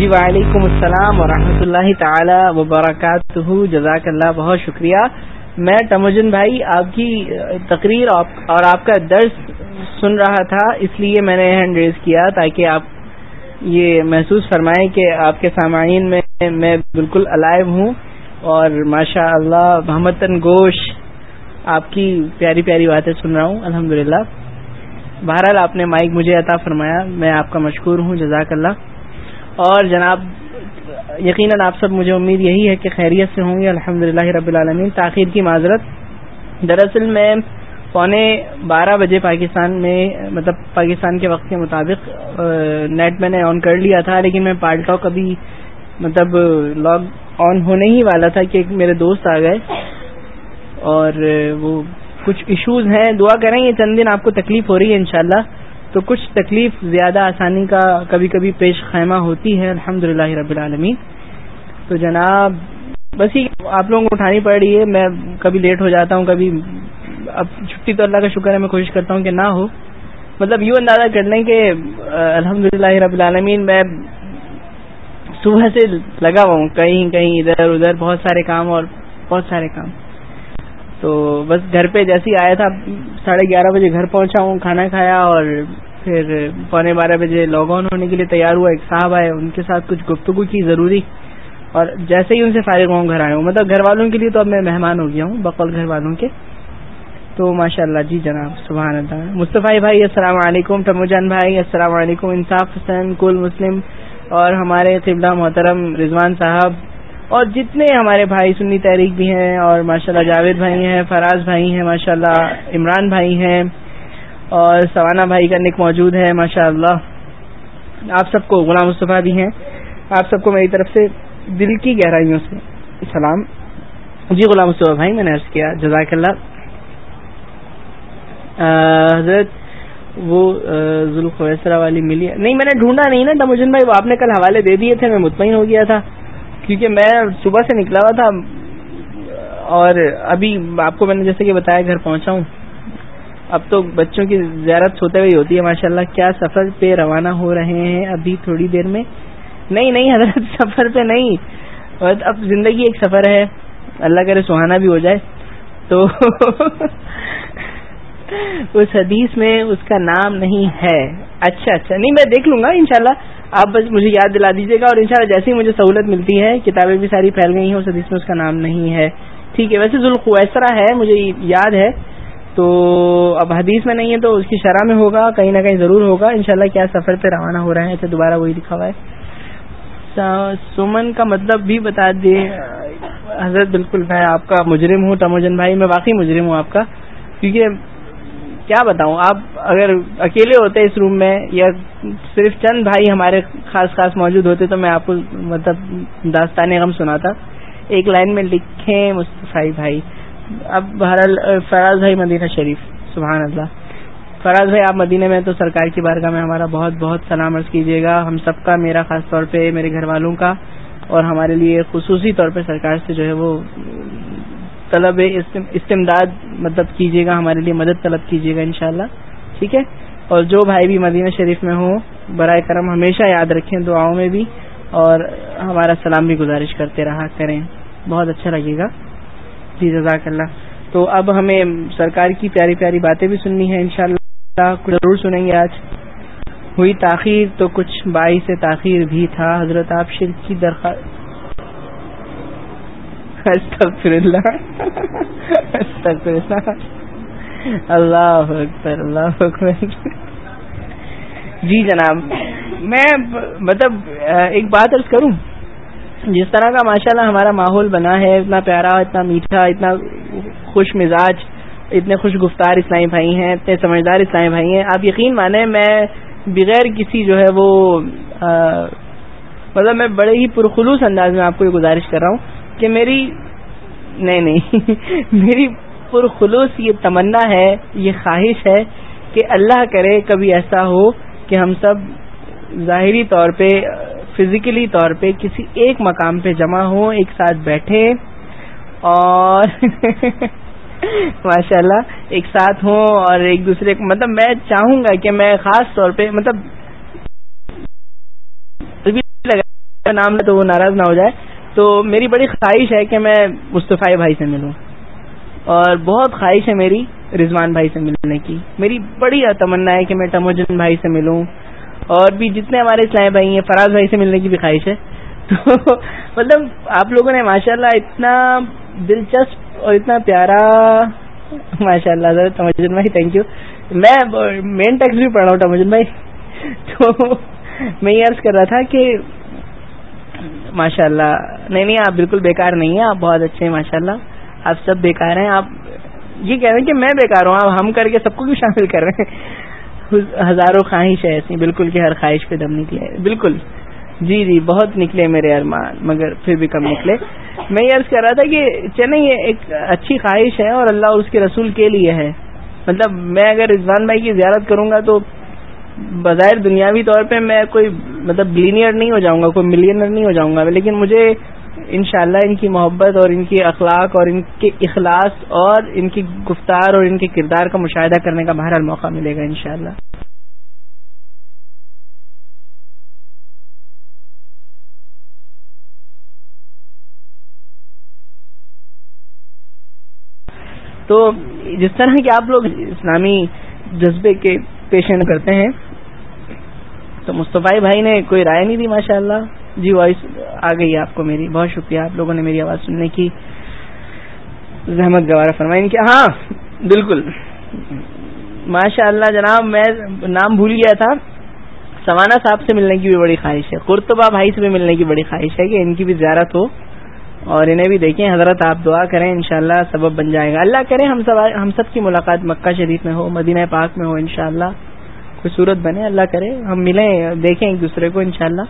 جی وعلیکم السلام ورحمۃ اللہ تعالی وبرکاتہ۔ جزاک اللہ بہت شکریہ۔ میں تمجن بھائی، آپ کی تقریر اور آپ کا درس سن رہا تھا، اس لیے میں نے ہینڈ ریز کیا تاکہ آپ یہ محسوس فرمائیں کہ آپ کے سامعین میں میں بالکل الائب ہوں۔ اور ماشاء اللہ محمد گوش آپ کی پیاری پیاری باتیں سن رہا ہوں الحمد للہ بہرحال، آپ نے مائک مجھے عطا فرمایا، میں آپ کا مشکور ہوں، جزاک اللہ۔ اور جناب، یقیناً آپ سب مجھے امید یہی ہے کہ خیریت سے ہوں گے۔ الحمد رب العالمین۔ تاخیر کی معذرت۔ دراصل میں پونے بارہ بجے پاکستان میں مطلب پاکستان کے وقت کے مطابق نیٹ میں نے آن کر لیا تھا، لیکن میں پال ٹاک ابھی مطلب لاگ آن ہونے ہی والا تھا کہ میرے دوست آ گئے۔ اور وہ کچھ ایشوز ہیں۔ دعا کریں، یہ چند دن آپ کو تکلیف ہو رہی ہے انشاءاللہ۔ تو کچھ تکلیف زیادہ آسانی کا کبھی کبھی پیش خیمہ ہوتی ہے الحمد رب العالمین۔ تو جناب، بس ہی آپ لوگوں کو اٹھانی پڑ رہی ہے، میں کبھی لیٹ ہو جاتا ہوں، کبھی اب چھٹی تو اللہ کا شکر ہے، میں کوشش کرتا ہوں کہ نہ ہو۔ مطلب یوں اندازہ کر لیں کہ الحمد رب العالمین، میں صبح سے لگا ہوا ہوں، کہیں کہیں ادھر ادھر، بہت سارے کام اور بہت سارے کام۔ تو بس گھر پہ جیسے ہی آیا تھا، ساڑھے گیارہ بجے گھر پہنچا ہوں، کھانا کھایا اور پھر پونے بارہ بجے لاگ آن ہونے کے لیے تیار ہوا، ایک صاحب آئے، ان کے ساتھ کچھ گفتگو کی ضروری۔ اور جیسے ہی ان سے فارغ ہوں، گھر آئے ہوں۔ مطلب گھر والوں کے لیے تو اب میں مہمان ہو گیا ہوں، بقول گھر والوں کے۔ تو ماشاء اللہ جی جناب، سبحان اللہ۔ مصطفی بھائی، السلام علیکم۔ تموجان بھائی، السلام علیکم۔ انصاف حسین، کل مسلم۔ اور ہمارے قبلہ محترم رضوان صاحب۔ اور جتنے ہمارے بھائی سنی تحریک بھی ہیں، اور ماشاء اللہ جاوید بھائی ہیں، فراز بھائی ہیں ماشاء اللہ عمران بھائی ہیں۔ اور سوانا بھائی کا نک موجود ہے ماشاء اللہ آپ سب کو غلام مصطفیٰ بھی ہیں۔ آپ سب کو میری طرف سے دل کی گہرائیوں سے سلام۔ جی غلام مصطفیٰ بھائی، میں نے عرض کیا، جزاک اللہ۔ حضرت، وہ ذوالخویسرا والی ملی۔ نہیں، میں نے ڈھونڈا نہیں نا تمجن بھائی، وہ آپ نے کل حوالے دے دیے تھے، میں مطمئن ہو گیا تھا۔ کیونکہ میں صبح سے نکلا ہوا تھا۔ اور ابھی آپ کو میں نے جیسے کہ بتایا، گھر پہنچا ہوں۔ اب تو بچوں کی زیارت ہوتے ہوئے ہوتی ہے ماشاء اللہ کیا سفر پہ روانہ ہو رہے ہیں ابھی تھوڑی دیر میں؟ نہیں نہیں، حضرت، سفر پہ نہیں۔ اب زندگی ایک سفر ہے۔ اللہ کرے سہانا بھی ہو جائے۔ تو اس حدیث میں اس کا نام نہیں ہے۔ اچھا اچھا۔ نہیں، میں دیکھ لوں گا، انشاءاللہ۔ آپ بس مجھے یاد دلا دیجیے گا اور انشاءاللہ جیسی مجھے سہولت ملتی ہے، کتابیں بھی ساری پھیل گئی ہیں، اس حدیث میں اس کا نام نہیں ہے۔ ٹھیک ہے، ویسے ذوالخویسرا ہے، مجھے یاد ہے۔ تو اب حدیث میں نہیں ہے تو اس کی شرح میں ہوگا، کہیں نہ کہیں ضرور ہوگا۔ انشاءاللہ کیا سفر پہ روانہ ہو رہے ہیں تو دوبارہ وہی لکھا ہوا ہے۔ سمن کا مطلب بھی بتا دے حضرت بالکل میں آپ کا مجرم ہوں، تموجن بھائی، میں واقعی مجرم ہوں آپ کا۔ کیونکہ کیا بتاؤں، آپ اگر اکیلے ہوتے اس روم میں یا صرف چند بھائی ہمارے خاص خاص موجود ہوتے تو میں آپ کو مطلب داستان غم سناتا۔ ایک لائن میں لکھیں مصطفی بھائی۔ اب بہرحال فراز بھائی مدینہ شریف، سبحان اللہ۔ فراز بھائی، آپ مدینہ میں تو سرکار کی بارگاہ میں ہمارا بہت بہت سلام عرض کیجیے گا۔ ہم سب کا، میرا خاص طور پہ، میرے گھر والوں کا اور ہمارے لیے خصوصی طور پہ سرکار سے جو ہے وہ، طلب استمداد مطلب کیجیے گا، ہمارے لیے مدد طلب کیجیے گا انشاءاللہ۔ ٹھیک ہے؟ اور جو بھائی بھی مدینہ شریف میں ہوں، برائے کرم ہمیشہ یاد رکھیں دعاؤں میں بھی اور ہمارا سلام بھی گزارش کرتے رہا کریں۔ بہت اچھا لگے گا۔ جی جزاک اللہ۔ تو اب ہمیں سرکار کی پیاری پیاری باتیں بھی سننی ہے انشاءاللہ کچھ ضرور سنیں گے آج۔ ہوئی تاخیر تو کچھ بائی سے تاخیر بھی تھا۔ حضرت آپ شرک کی درخواست۔ استغفر اللہ۔ استغفر اللہ۔ اللہ اکبر اللہ اکبر۔ جی جناب، میں مطلب ایک بات عرض کروں۔ جس طرح کا ماشاءاللہ ہمارا ماحول بنا ہے، اتنا پیارا، اتنا میٹھا، اتنا خوش مزاج، اتنے خوش گفتار اسلامی بھائی ہیں، اتنے سمجھدار اسلامی بھائی ہیں۔ آپ یقین مانیں، میں بغیر کسی جو ہے وہ مطلب میں بڑے ہی پرخلوص انداز میں آپ کو یہ گزارش کر رہا ہوں کہ میری، نہیں نہیں، میری پرخلوص یہ تمنا ہے، یہ خواہش ہے کہ اللہ کرے کبھی ایسا ہو کہ ہم سب ظاہری طور پہ فزیکلی طور پہ کسی ایک مقام پہ جمع ہوں، ایک ساتھ بیٹھے اور ماشاء اللہ ایک ساتھ ہوں اور ایک دوسرے کو مطلب میں چاہوں گا کہ میں خاص طور پہ مطلب نام لے تو وہ ناراض نہ ہو جائے۔ تو میری بڑی خواہش ہے کہ میں مصطفی بھائی سے ملوں۔ اور بہت خواہش ہے میری رضوان بھائی سے ملنے کی۔ میری بڑی تمنا ہے کہ میں ٹموجن بھائی سے ملوں۔ اور بھی جتنے ہمارے اسلام بھائی ہیں فراز بھائی سے ملنے کی بھی خواہش ہے۔ تو مطلب آپ لوگوں نے ماشاء اللہ اتنا دلچسپ اور اتنا پیارا ماشاء اللہ تمجن بھائی تھینک یو میں مین ٹیکس بھی پڑھ رہا ہوں ٹمجن بھائی۔ تو میں یہ عرض کر رہا تھا کہ ماشاء اللہ نہیں نہیں، آپ بالکل بیکار نہیں ہیں، آپ بہت اچھے ہیں ماشاء اللہ آپ سب بیکار ہیں، آپ یہ کہہ رہے ہیں کہ میں بیکار ہوں آپ ہم کر کے سب کو بھی شامل کر رہے ہیں؟ ہزاروں خواہش ہے ایسی بالکل کہ ہر خواہش پہ دم نکلے۔ بالکل۔ جی جی بہت نکلے میرے ارمان مگر پھر بھی کم نکلے۔ میں یہ عرض کر رہا تھا کہ چلیں یہ ایک اچھی خواہش ہے اور اللہ اس کے رسول کے لیے ہے۔ مطلب میں اگر رضوان بھائی کی زیارت کروں گا تو بظاہر دنیاوی طور پہ میں کوئی مطلب بلینئر نہیں ہو جاؤں گا کوئی ملینئر نہیں ہو جاؤں گا۔ لیکن مجھے انشاءاللہ ان کی محبت اور ان کی اخلاق اور ان کے اخلاص اور ان کی گفتار اور ان کے کردار کا مشاہدہ کرنے کا بہرحال موقع ملے گا انشاءاللہ۔ تو جس طرح کہ آپ لوگ اسلامی جذبے کے پیشن کرتے ہیں، تو مصطفی بھائی نے کوئی رائے نہیں دی ماشاء اللہ جی وائس آ گئی آپ کو میری۔ بہت شکریہ، آپ لوگوں نے میری آواز سننے کی زحمت گوارا فرمائی۔ کہ ہاں بالکل۔ ماشاء اللہ جناب، میں نام بھول گیا تھا۔ سوانا صاحب سے ملنے کی بھی بڑی خواہش ہے۔ قرطبہ بھائی سے بھی ملنے کی بڑی خواہش ہے کہ ان کی بھی زیارت ہو اور انہیں بھی دیکھیں۔ حضرت، آپ دعا کریں، انشاءاللہ سبب بن جائے گا۔ اللہ کرے ہم سب ہم سب کی ملاقات مکہ شریف میں ہو، مدینہ پاک میں ہو، انشاءاللہ کوئی صورت بنے۔ اللہ کرے ہم ملیں، دیکھیں ایک دوسرے کو، انشاءاللہ۔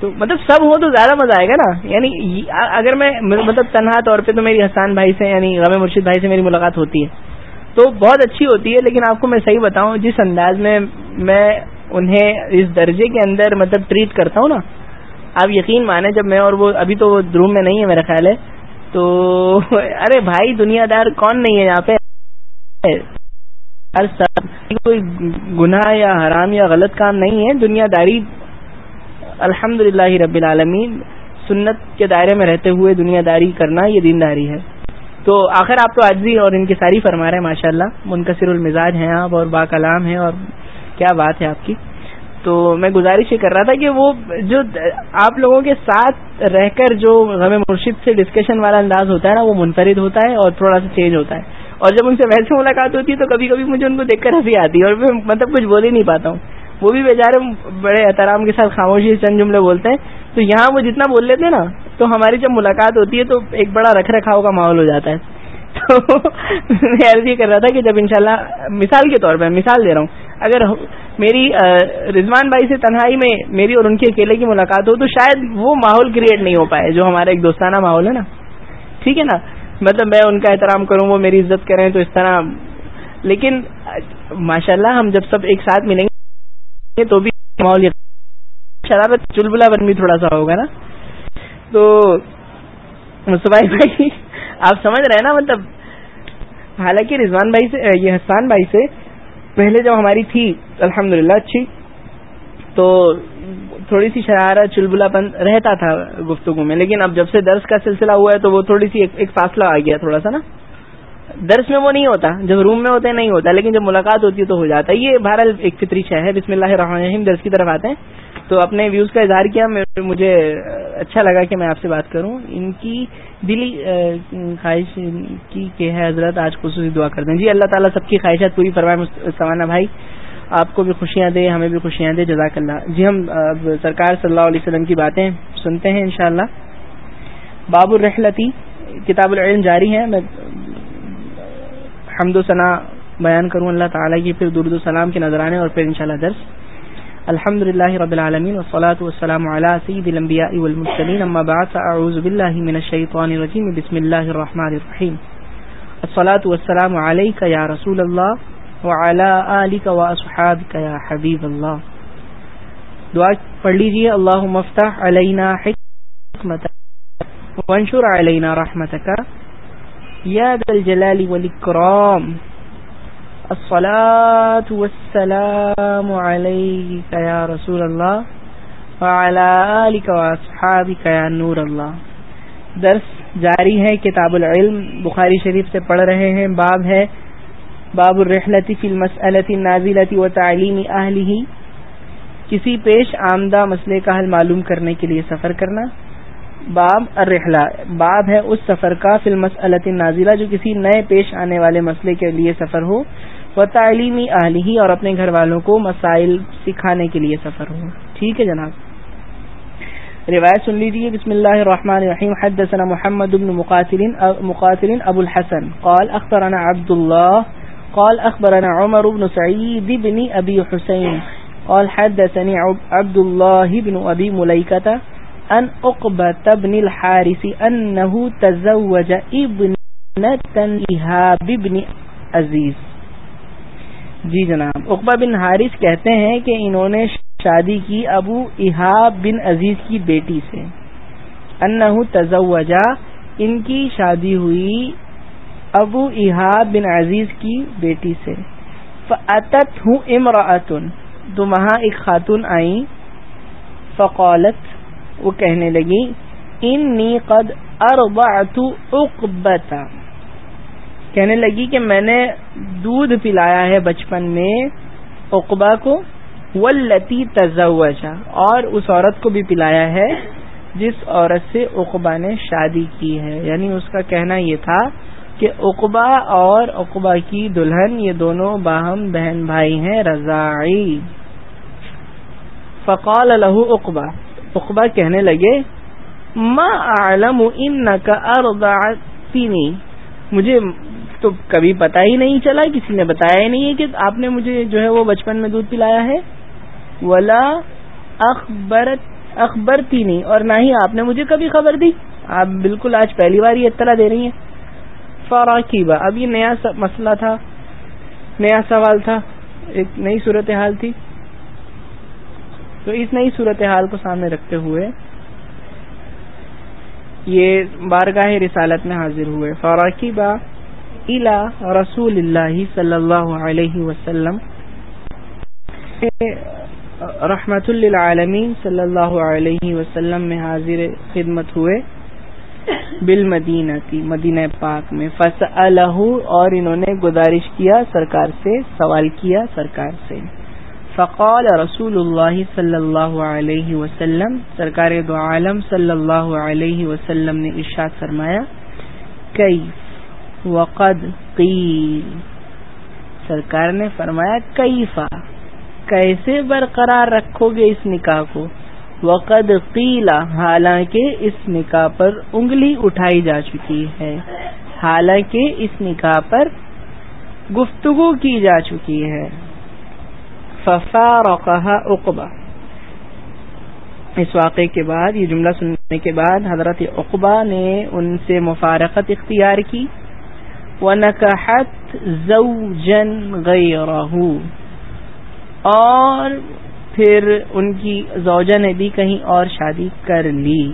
تو مطلب سب ہو تو زیادہ مزہ آئے گا نا۔ یعنی اگر میں مطلب تنہا طور پہ تو میری حسان بھائی سے یعنی غم مرشد بھائی سے میری ملاقات ہوتی ہے۔ تو بہت اچھی ہوتی ہے، لیکن آپ کو میں صحیح بتاؤں، جس انداز میں میں انہیں اس درجے کے اندر مطلب ٹریٹ کرتا ہوں نا، آپ یقین مانیں جب میں اور وہ ابھی تو وہ روم میں نہیں ہے میرا خیال ہے۔ تو ارے بھائی، دنیا دار کون نہیں ہے یہاں پہ؟ کوئی گناہ یا حرام یا غلط کام نہیں ہے۔ دنیا داری الحمد رب العالمین، سنت کے دائرے میں رہتے ہوئے دنیا داری کرنا یہ دینداری ہے۔ تو آخر آپ تو آجزی اور ان کی ساری فرما رہے ہیں ماشاء اللہ منقصر المزاج ہیں آپ اور با کلام ہیں اور کیا بات ہے آپ کی۔ تو میں گزارش یہ کر رہا تھا کہ وہ جو آپ لوگوں کے ساتھ رہ کر جو غم مرشد سے ڈسکشن والا انداز ہوتا ہے نا، وہ منفرد ہوتا ہے اور تھوڑا سا چینج ہوتا ہے۔ اور جب ان سے ویسے ملاقات ہوتی ہے تو کبھی کبھی مجھے ان کو دیکھ کر ہنسی آتی ہے اور میں مطلب کچھ بول ہی نہیں پاتا ہوں۔ وہ بھی بیچارے بڑے احترام کے ساتھ خاموشی چند جملے بولتے ہیں۔ تو یہاں وہ جتنا بول لیتے ہیں نا، تو ہماری جب ملاقات ہوتی ہے تو ایک بڑا رکھ رکھاؤ کا ماحول ہو جاتا ہے۔ تو میں عرض یہ کر رہا تھا کہ جب انشاءاللہ، مثال کے طور پہ مثال دے رہا ہوں، اگر میری رضوان بھائی سے تنہائی میں میری اور ان کے اکیلے کی ملاقات ہو، تو شاید وہ ماحول کریٹ نہیں ہو پائے، جو ہمارا ایک دوستانہ ماحول ہے نا۔ ٹھیک ہے نا؟ مطلب میں ان کا احترام کروں، وہ میری عزت کریں، تو اس طرح۔ لیکن ماشاء اللہ ہم جب سب ایک ساتھ ملیں گے تو بھی ماحول شرارت چلبلا بن بھی تھوڑا سا ہوگا نا؟ تو مصبائی بھائی، آپ سمجھ رہے ہیں نا مطلب؟ حالانکہ رضوان بھائی سے، یہ حسان بھائی سے پہلے جب ہماری تھی الحمد اچھی، تو تھوڑی سی شرارت چلبلا پن رہتا تھا گفتگو میں، لیکن اب جب سے درس کا سلسلہ ہوا ہے تو وہ تھوڑی سی ایک فاصلہ آ گیا تھوڑا سا نا؟ درس میں وہ نہیں ہوتا، جب روم میں ہوتے نہیں ہوتا، لیکن جب ملاقات ہوتی ہے تو ہو جاتا ہے۔ یہ بہرحال ایک فطری شہ ہے۔ بسم اللہ الرحمن الرحیم، درس کی طرف آتے ہیں۔ تو اپنے ویوز کا اظہار کیا مجھے اچھا لگا کہ میں آپ سے بات کروں۔ ان کی دلی خواہش کی کہ ہے حضرت، آج خصوصی دعا کر دیں۔ جی اللہ تعالیٰ سب کی خواہشات پوری فرمائے سوانا بھائی، آپ کو بھی خوشیاں دے، ہمیں بھی خوشیاں دے۔ جزاک اللہ۔ جی ہم سرکار صلی اللہ علیہ وسلم کی باتیں سنتے ہیں انشاءاللہ۔ باب الرحلتی، کتاب العلم جاری ہے۔ میں حمد و ثنا بیان کروں اللہ تعالیٰ کی، پھر درد السلام کے نظرانے اور پھر انشاءاللہ درس۔ الحمد لله رب العالمين والصلاة والسلام على سيد الأنبياء والمرسلين أما بعد فأعوذ بالله من الشيطان الرجيم بسم الله الرحمن الرحيم الصلاة والسلام عليك يا رسول الله وعلى آلك وأصحابك يا حبيب الله دعا پڑھ لیجیے اللهم افتح علينا حكمتك وانشر علينا رحمتك يا ذا الجلال والإكرام. الصلاة والسلام عليك يا رسول الله نور اللہ درس جاری ہے کتاب العلم. بخاری شریف سے پڑھ رہے ہیں. باب ہے باب الرحلتی فی المسألة نازلتی و تعلیم اہلی کسی پیش آمدہ مسئلے کا حل معلوم کرنے کے لیے سفر کرنا. باب الرحلہ۔ باب ہے اس سفر کا فی المسألة نازلہ جو کسی نئے پیش آنے والے مسئلے کے لیے سفر ہو۔ و تعلیمی اہلی اور اپنے گھر والوں کو مسائل سکھانے کے لیے سفر ہو۔ ٹھیک ہے جناب۔ روایت سن لیجیے بسم اللہ الرحمن الرحیم۔ حدثنا محمد بن مقاتل مقاتل ابو الحسن۔ قال، اخبرنا عبد الله قال، اخبرنا عمر بن سعيد بن ابي حسين قال حدثني عبد الله بن ابي مليكه ان عقبه بن الحارث انه تزوج ابنه ايهاب بن عزيز. جی جناب عقبہ بن حارث کہتے ہیں کہ انہوں نے شادی کی ابو احاب بن عزیز کی بیٹی سے. انہو تزوجا ان کی شادی ہوئی ابو احاب بن عزیز کی بیٹی سے. فعتت ہوں امراطن تو وہاں ایک خاتون آئی فقولت وہ کہنے لگی، انی قد اربعت اقبتا کہنے لگی کہ میں نے دودھ پلایا ہے بچپن میں اقبا کو ولتی تزوجا، اور اس عورت کو بھی پلایا ہے جس عورت سے اقبا نے شادی کی ہے۔ یعنی اس کا کہنا یہ تھا کہ اقبا اور اقبا کی دلہن، یہ دونوں باہم بہن بھائی ہیں رضائی فقال لہو اقبا اقبا کہنے لگے، ما عالم ان کا مجھے تو کبھی پتا ہی نہیں چلا، کسی نے بتایا ہی نہیں ہے کہ آپ نے مجھے جو ہے وہ بچپن میں دودھ پلایا ہے۔ ولا اخبر اخبر تھی نہیں اور نہ ہی آپ نے مجھے کبھی خبر دی۔ آپ بالکل آج پہلی بار یہ اطلاع دے رہی ہیں۔ فوراقیبہ اب یہ نیا مسئلہ تھا، نیا سوال تھا، ایک نئی صورتحال تھی۔ تو اس نئی صورتحال کو سامنے رکھتے ہوئے یہ بارگاہ رسالت میں حاضر ہوئے۔ فوراقی با الا رسول اللہ صلی اللہ علیہ وسلم رحمت للعالمین صلی اللہ علیہ وسلم میں حاضر خدمت ہوئے۔ بالمدینہ کی مدینہ پاک میں۔ فص اور انہوں نے گزارش کیا، سرکار سے سوال کیا، سرکار سے۔ فقال رسول اللہ صلی اللہ علیہ وسلم، سرکار دو عالم صلی اللہ علیہ وسلم نے ارشاد فرمایا کئی وقد قیل؟ سرکار نے فرمایا کئی فا کیسے برقرار رکھو گے اس نکاح کو؟ وقد قیلا حالانکہ اس نکاح پر انگلی اٹھائی جا چکی ہے۔ حالانکہ اس نکاح پر گفتگو کی جا چکی ہے۔ ففا روقہ اقبا اس واقعے کے بعد، یہ جملہ سننے کے بعد حضرت اقبا نے ان سے مفارقت اختیار کی۔ وَنَكَحَتْ زَوْجًا غَيْرَهُ۔ اور پھر ان کی زوجہ نے بھی کہیں اور شادی کر لی۔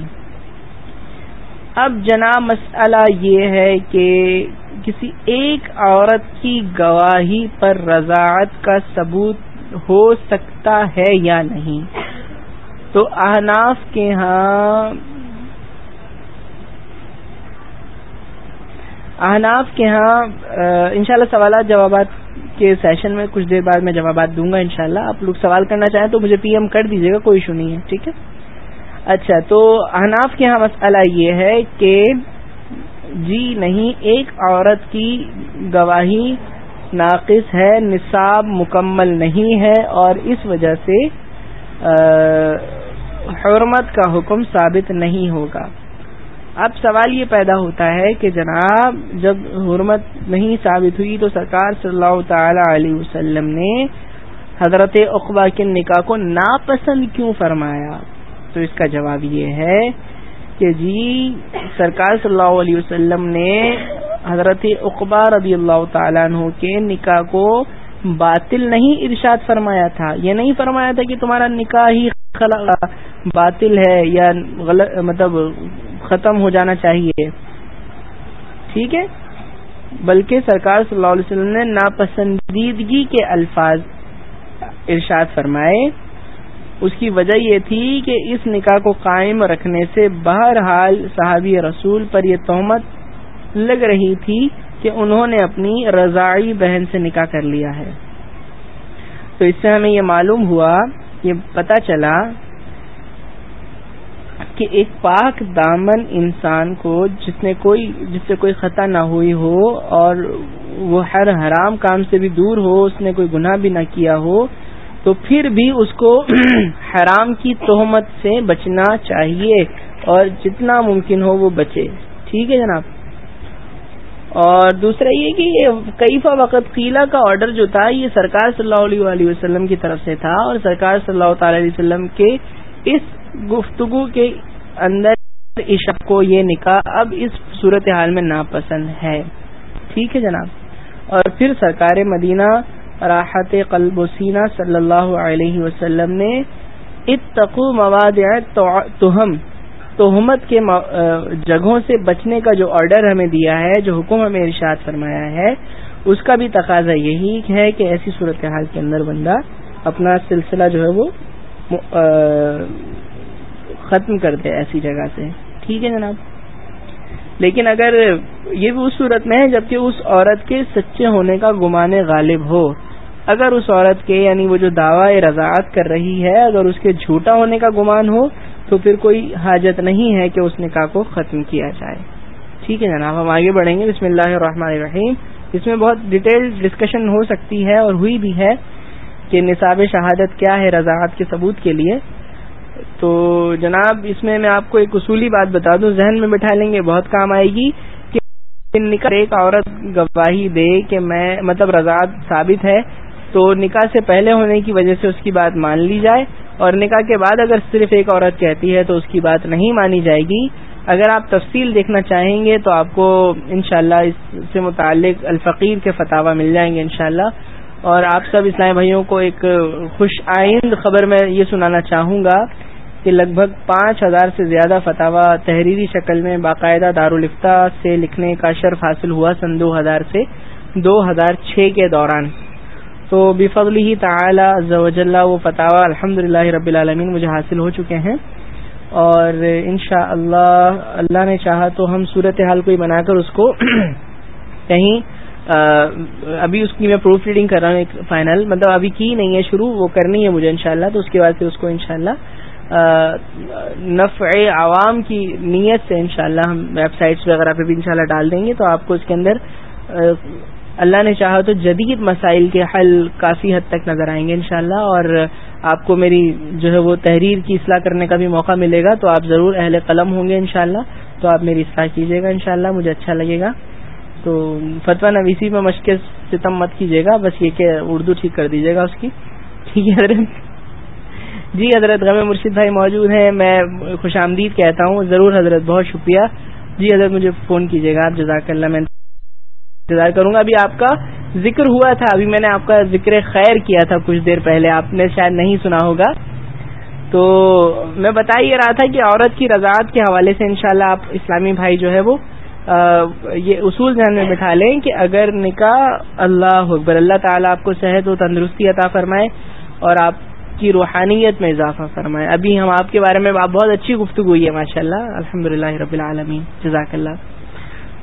اب جناب مسئلہ یہ ہے کہ کسی ایک عورت کی گواہی پر رضاعت کا ثبوت ہو سکتا ہے یا نہیں۔ تو احناف کے ہاں احناف کے ہاں انشاءاللہ سوالات جوابات کے سیشن میں کچھ دیر بعد میں جوابات دوں گا انشاءاللہ۔ شاء آپ لوگ سوال کرنا چاہیں تو مجھے پی ایم کر دیجیے گا، کوئی ایشو نہیں ہے، ٹھیک ہے؟ اچھا تو احناف کے ہاں مسئلہ یہ ہے کہ جی نہیں، ایک عورت کی گواہی ناقص ہے، نصاب مکمل نہیں ہے اور اس وجہ سے حرمت کا حکم ثابت نہیں ہوگا۔ اب سوال یہ پیدا ہوتا ہے کہ جناب، جب حرمت نہیں ثابت ہوئی تو سرکار صلی اللہ تعالی علیہ وسلم نے حضرت اقبا کے نکاح کو ناپسند کیوں فرمایا؟ تو اس کا جواب یہ ہے کہ جی سرکار صلی اللہ علیہ وسلم نے حضرت اقبا رضی اللہ تعالیٰ عنہ کے نکاح کو باطل نہیں ارشاد فرمایا تھا۔ یہ نہیں فرمایا تھا کہ تمہارا نکاح ہی باطل ہے یا غلط مطلب ختم ہو جانا چاہیے۔ ٹھیک ہے؟ بلکہ سرکار صلی اللہ علیہ وسلم نے ناپسندیدگی کے الفاظ ارشاد فرمائے۔ اس کی وجہ یہ تھی کہ اس نکاح کو قائم رکھنے سے بہرحال صحابی رسول پر یہ تہمت لگ رہی تھی کہ انہوں نے اپنی رضائی بہن سے نکاح کر لیا ہے۔ تو اس سے ہمیں یہ معلوم ہوا، یہ پتا چلا کہ ایک پاک دامن انسان کو جس نے کوئی، جس سے کوئی خطا نہ ہوئی ہو اور وہ ہر حرام کام سے بھی دور ہو، اس نے کوئی گناہ بھی نہ کیا ہو، تو پھر بھی اس کو حرام کی تہمت سے بچنا چاہیے اور جتنا ممکن ہو وہ بچے۔ ٹھیک ہے جناب؟ اور دوسرا یہ کہ کئیفا وقت قیلا کا آرڈر جو تھا، یہ سرکار صلی اللہ علیہ وسلم کی طرف سے تھا اور سرکار صلی اللہ تعالی علیہ وسلم کے اس گفتگو کے اندر عشق کو یہ نکاح اب اس صورت حال میں ناپسند ہے۔ ٹھیک ہے جناب؟ اور پھر سرکار مدینہ راحت قلب و سینہ صلی اللہ علیہ وسلم نے اتقو مواد تہم تہمت کے جگہوں سے بچنے کا جو آرڈر ہمیں دیا ہے، جو حکم ہمیں ارشاد فرمایا ہے، اس کا بھی تقاضا یہی ہے کہ ایسی صورتحال کے اندر بندہ اپنا سلسلہ جو ہے وہ ختم کر دے ایسی جگہ سے۔ ٹھیک ہے جناب؟ لیکن اگر یہ بھی اس صورت میں ہے، جبکہ اس عورت کے سچے ہونے کا گمان غالب ہو، اگر اس عورت کے یعنی وہ جو دعوی رضاعت کر رہی ہے، اگر اس کے جھوٹا ہونے کا گمان ہو تو پھر کوئی حاجت نہیں ہے کہ اس نکاح کو ختم کیا جائے۔ ٹھیک ہے جناب، ہم آگے بڑھیں گے۔ بسم اللہ الرحمن الرحیم۔ اس میں بہت ڈیٹیل ڈسکشن ہو سکتی ہے اور ہوئی بھی ہے کہ نصاب شہادت کیا ہے رضاعت کے ثبوت کے لیے۔ تو جناب، اس میں میں آپ کو ایک اصولی بات بتا دوں۔ ذہن میں بٹھا لیں گے، بہت کام آئے گی کہ نکاح ایک عورت گواہی دے کہ میں مطلب رضاعت ثابت ہے تو نکاح سے پہلے ہونے کی وجہ سے اس کی بات مان لی جائے۔ اور نکاح کے بعد اگر صرف ایک عورت کہتی ہے تو اس کی بات نہیں مانی جائے گی۔ اگر آپ تفصیل دیکھنا چاہیں گے تو آپ کو انشاءاللہ اس سے متعلق الفقیر کے فتوا مل جائیں گے انشاءاللہ۔ اور آپ سب اسلامی بھائیوں کو ایک خوش آئند خبر میں یہ سنانا چاہوں گا کہ لگ بھگ پانچ ہزار سے زیادہ فتوا تحریری شکل میں باقاعدہ دارالفتا سے لکھنے کا شرف حاصل ہوا سن دو ہزار سے دو ہزار چھ کے دوران۔ تو بفضل ہی تعالی وہ فتوا الحمد رب العالمین مجھے حاصل ہو چکے ہیں۔ اور انشاء اللہ اللہ نے چاہا تو ہم صورت حال کو ہی بنا کر اس کو کہیں ابھی اس کی میں پروف ریڈنگ کر رہا ہوں ایک فائنل۔ مطلب ابھی کی نہیں ہے، شروع وہ کرنی ہے مجھے انشاءاللہ۔ تو اس کے بعد سے اس کو انشاءاللہ نفع عوام کی نیت سے انشاءاللہ ہم ویب سائٹس وغیرہ پہ بھی انشاءاللہ ڈال دیں گے۔ تو آپ کو اس کے اندر اللہ نے چاہا تو جدید مسائل کے حل کافی حد تک نظر آئیں گے انشاءاللہ، اور آپ کو میری جو ہے وہ تحریر کی اصلاح کرنے کا بھی موقع ملے گا، تو آپ ضرور اہل قلم ہوں گے انشاءاللہ، تو آپ میری اصلاح کیجیے گا انشاءاللہ، مجھے اچھا لگے گا۔ تو فتویٰ نویسی میں مشق ستم مت کیجیے گا، بس یہ کہ اردو ٹھیک کر دیجیے گا اس کی۔ ٹھیک ہے حضرت؟ جی حضرت، غم مرشد بھائی موجود ہیں، میں خوش آمدید کہتا ہوں، ضرور حضرت، بہت شکریہ۔ جی حضرت، مجھے فون کیجیے گا، آپ جزاک اللہ، میں انتظار کروں گا۔ ابھی آپ کا ذکر ہوا تھا، ابھی میں نے آپ کا ذکر خیر کیا تھا کچھ دیر پہلے، آپ نے شاید نہیں سنا ہوگا۔ تو میں بتا ہی رہا تھا کہ عورت کی رضاعت کے حوالے سے انشاءاللہ آپ اسلامی بھائی جو ہے وہ یہ اصول ذہن میں بٹھا لیں کہ اگر نکاح اللہ اکبر، اللہ تعالیٰ آپ کو صحت و تندرستی عطا فرمائے اور آپ کی روحانیت میں اضافہ فرمائے۔ ابھی ہم آپ کے بارے میں بہت اچھی گفتگو ہوئی ہے ماشاء اللہ الحمد رب العالمین، جزاک اللہ۔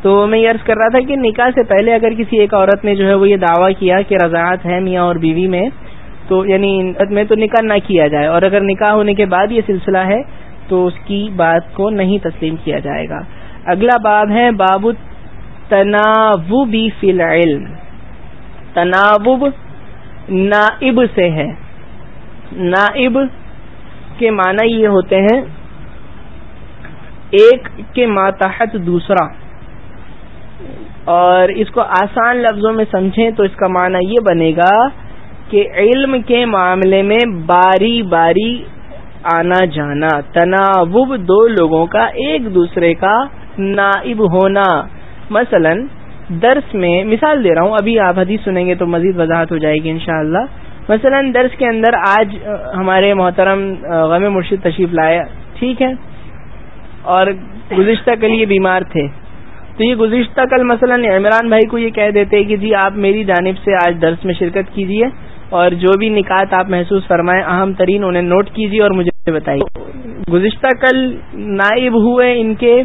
تو میں یہ عرض کر رہا تھا کہ نکاح سے پہلے اگر کسی ایک عورت نے جو ہے وہ یہ دعویٰ کیا کہ رضاعت ہے میاں اور بیوی میں، تو یعنی میں تو نکاح نہ کیا جائے، اور اگر نکاح ہونے کے بعد یہ سلسلہ ہے تو اس کی بات کو نہیں تسلیم کیا جائے گا۔ اگلا باب ہے، باب تناوبی فی العلم۔ تناوب نائب سے ہے۔ نائب کے معنی یہ ہوتے ہیں، ایک کے ماتحت دوسرا۔ اور اس کو آسان لفظوں میں سمجھیں تو اس کا معنی یہ بنے گا کہ علم کے معاملے میں باری باری آنا جانا، تناوب دو لوگوں کا ایک دوسرے کا نائب ہونا۔ مثلا درس میں مثال دے رہا ہوں، ابھی آپ حدیث سنیں گے تو مزید وضاحت ہو جائے گی انشاءاللہ۔ مثلا درس کے اندر آج ہمارے محترم غم مرشد تشریف لائے، ٹھیک ہے؟ اور گزشتہ کے لیے بیمار تھے۔ تو یہ گزشتہ کل مثلا عمران بھائی کو یہ کہہ دیتے کہ جی آپ میری جانب سے آج درس میں شرکت کیجیے اور جو بھی نکات آپ محسوس فرمائیں اہم ترین انہیں نوٹ کیجیے اور مجھے بتائیے۔ گزشتہ کل نائب ہوئے ان کے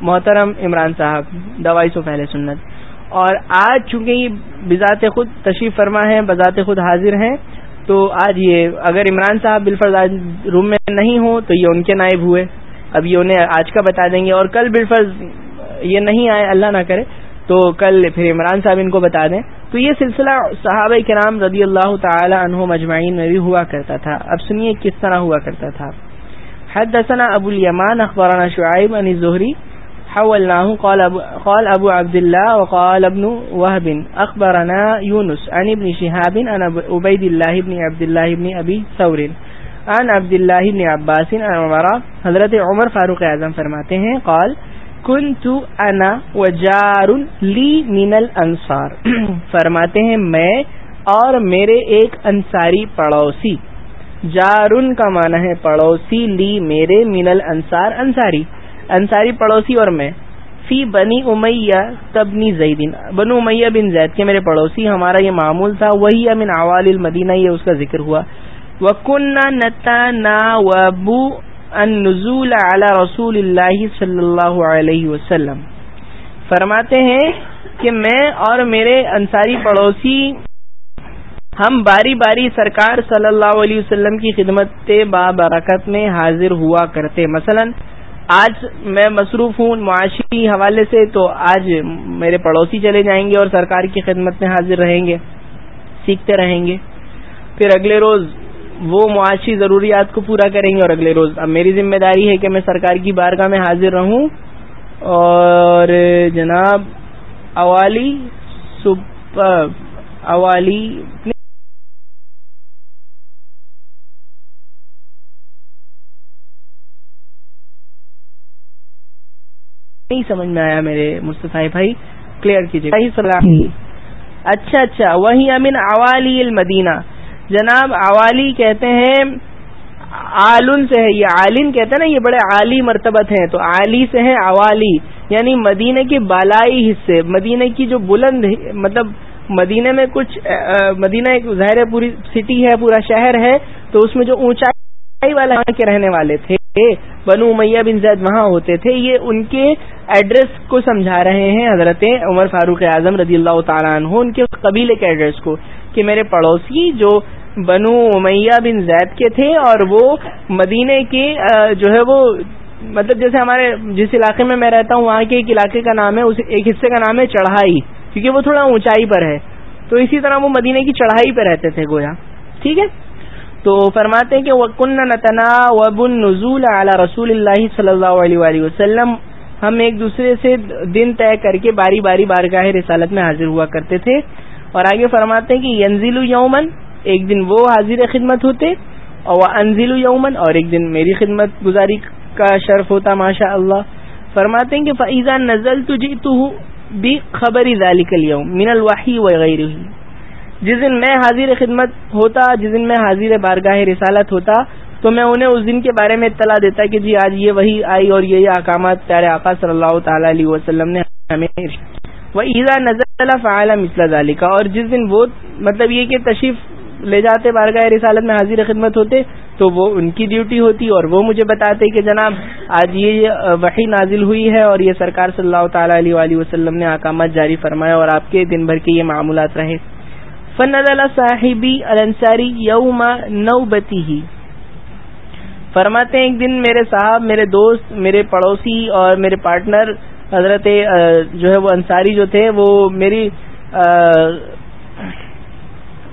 محترم عمران صاحب، دوائی سو پہلے سنت۔ اور آج چونکہ یہ بذات خود تشریف فرما ہے بذات خود حاضر ہیں، تو آج یہ اگر عمران صاحب بالفرض روم میں نہیں ہوں تو یہ ان کے نائب ہوئے۔ اب یہ انہیں آج کا بتا دیں گے۔ اور کل بالفرض یہ نہیں آئے اللہ نہ کرے تو کل پھر عمران صاحب ان کو بتا دیں۔ تو یہ سلسلہ صحابہ کرام رضی اللہ تعالی عنہ مجمعین میں بھی ہوا کرتا تھا۔ اب سنیے کس طرح ہوا کرتا تھا۔ حدثنا ابو الیمان اخبارنا شعائب عن الزہری حولناه قال ابو, قال ابو عبد الله وقال ابن وهب اخبرنا يونس عن ابن شهاب عن عبيد الله بن عبد الله بن ابي ثور عن عبد الله بن عباس عن عمر حضرت عمر فاروق اعظم فرماتے ہیں قال كنت انا وجار لي من الانصار فرماتے ہیں میں اور میرے ایک انصاری پڑوسی جارن کا معنی ہے پڑوسی لی میرے من الانصار انصاری انصاری پڑوسی اور میں فی بنی امیہ تبنی زیدین بنو امیہ بن زید کے میرے پڑوسی ہمارا یہ معمول تھا وہی امن اوال المدینہ یہ اس کا ذکر ہوا وکن نتا نا وبو ان نزول رسول اللہ صلی اللہ علیہ وسلم۔ فرماتے ہیں کہ میں اور میرے انصاری پڑوسی ہم باری باری سرکار صلی اللہ علیہ وسلم کی خدمت بابرکت میں حاضر ہوا کرتے۔ مثلاً آج میں مصروف ہوں معاشی حوالے سے تو آج میرے پڑوسی چلے جائیں گے اور سرکار کی خدمت میں حاضر رہیں گے، سیکھتے رہیں گے۔ پھر اگلے روز وہ معاشی ضروریات کو پورا کریں گے اور اگلے روز اب میری ذمہ داری ہے کہ میں سرکار کی بارگاہ میں حاضر رہوں اور جناب اوالی اوالی نہیں سمجھ میں آیا میرے مصطفی بھائی کلیئر کیجیے۔ اچھا اچھا۔ وہی امین اوالی المدینہ۔ جناب اوالی کہتے ہیں آلن سے ہے، یہ عالن کہتے ہیں نا، یہ بڑے عالی مرتبت ہیں، تو عالی سے ہے اوالی یعنی مدینہ کے بالائی حصے، مدینہ کی جو بلند مطلب مدینہ میں کچھ مدینہ ایک ظاہر پوری سٹی ہے، پورا شہر ہے، تو اس میں جو اونچائی والا کے رہنے والے تھے، بنو میاں بن زید وہاں ہوتے تھے، یہ ان کے ایڈریس کو سمجھا رہے ہیں حضرت عمر فاروق اعظم رضی اللہ تعالیٰ عنہ، ان کے قبیلے کے ایڈریس کو، کہ میرے پڑوسی جو بنو امیہ بن زید کے تھے اور وہ مدینے کے جو ہے وہ مطلب جیسے ہمارے جس علاقے میں میں رہتا ہوں، وہاں کے ایک علاقے کا نام ہے، اس ایک حصے کا نام ہے چڑھائی، کیونکہ وہ تھوڑا اونچائی پر ہے۔ تو اسی طرح وہ مدینے کی چڑھائی پہ رہتے تھے گویا۔ ٹھیک ہے؟ تو فرماتے ہیں کہ وہ کن نتنا وب النزول اعلی رسول اللہ صلی اللہ علیہ وآلہ وسلم۔ ہم ایک دوسرے سے دن طے کر کے باری باری بارگاہ رسالت میں حاضر ہوا کرتے تھے۔ اور آگے فرماتے ہیں کہ ینزل یومن ایک دن وہ حاضر خدمت ہوتے، اور وہ انزل یومن اور ایک دن میری خدمت گزاری کا شرف ہوتا ماشاء اللہ فرماتے ہیں کہ فیضا نزل تجی تو بھی خبری ذالک اليوم من الوحی وغیرہ جس دن میں حاضر خدمت ہوتا، جس دن میں حاضر بارگاہ رسالت ہوتا، تو میں انہیں اس دن کے بارے میں اطلاع دیتا کہ جی آج یہ وہی آئی اور یہ احکامات پیارے آقا صلی اللہ تعالی علیہ وسلم نے ہمیں وہ عیدا نظر فعال مثلا کا اور جس دن وہ مطلب یہ کہ تشریف لے جاتے، بارگاہ رسالت میں حاضر خدمت ہوتے، تو وہ ان کی ڈیوٹی ہوتی اور وہ مجھے بتاتے کہ جناب آج یہ وہی نازل ہوئی ہے اور یہ سرکار صلی اللہ تعالی علیہ وسلم نے احکامات جاری فرمایا اور آپ کے دن بھر کے یہ معمولات رہے۔ فنزل صاحبی الانصاری یوم نوبتی ہی فرماتے ہیں، ایک دن میرے صاحب، میرے دوست، میرے پڑوسی اور میرے پارٹنر حضرت جو ہے وہ انصاری جو تھے، وہ میری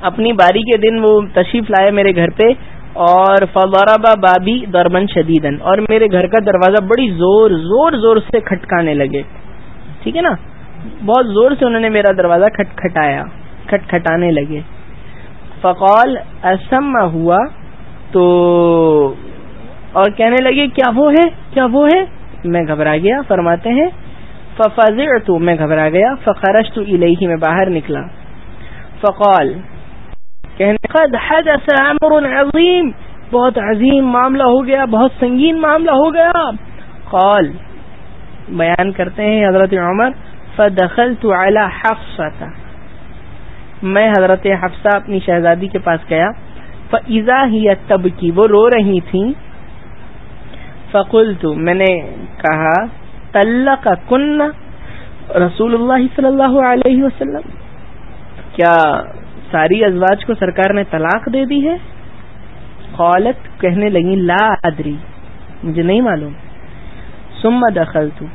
اپنی باری کے دن وہ تشریف لائے میرے گھر پہ اور فورابا بابی درمن شدیدن اور میرے گھر کا دروازہ بڑی زور زور زور سے کھٹکانے لگے۔ ٹھیک ہے نا؟ بہت زور سے انہوں نے میرا دروازہ کھٹکھٹایا کھٹ کھٹانے لگے۔ فقول اسم ہوا؟ تو اور کہنے لگے، کیا وہ ہے؟ کیا وہ ہے؟ میں گھبرا گیا، فرماتے ہیں ففاظ تو میں گھبرا گیا فخرش تو الہی میں باہر نکلا۔ فقول کہنے عظیم. بہت عظیم معاملہ ہو گیا، بہت سنگین معاملہ ہو گیا۔ قول بیان کرتے ہیں حضرت عمر فدخل تو اعلی حفص میں حضرت حفصہ اپنی شہزادی کے پاس گیا فضا ہی تب کی وہ رو رہی تھیں۔ فقول تو میں نے کہا طلّہ کا کن رسول اللہ صلی اللہ علیہ وسلم. کیا ساری ازواج کو سرکار نے طلاق دے دی ہے۔ قالت کہنے لگی، لا ادری، مجھے نہیں معلوم۔ سم دخل تو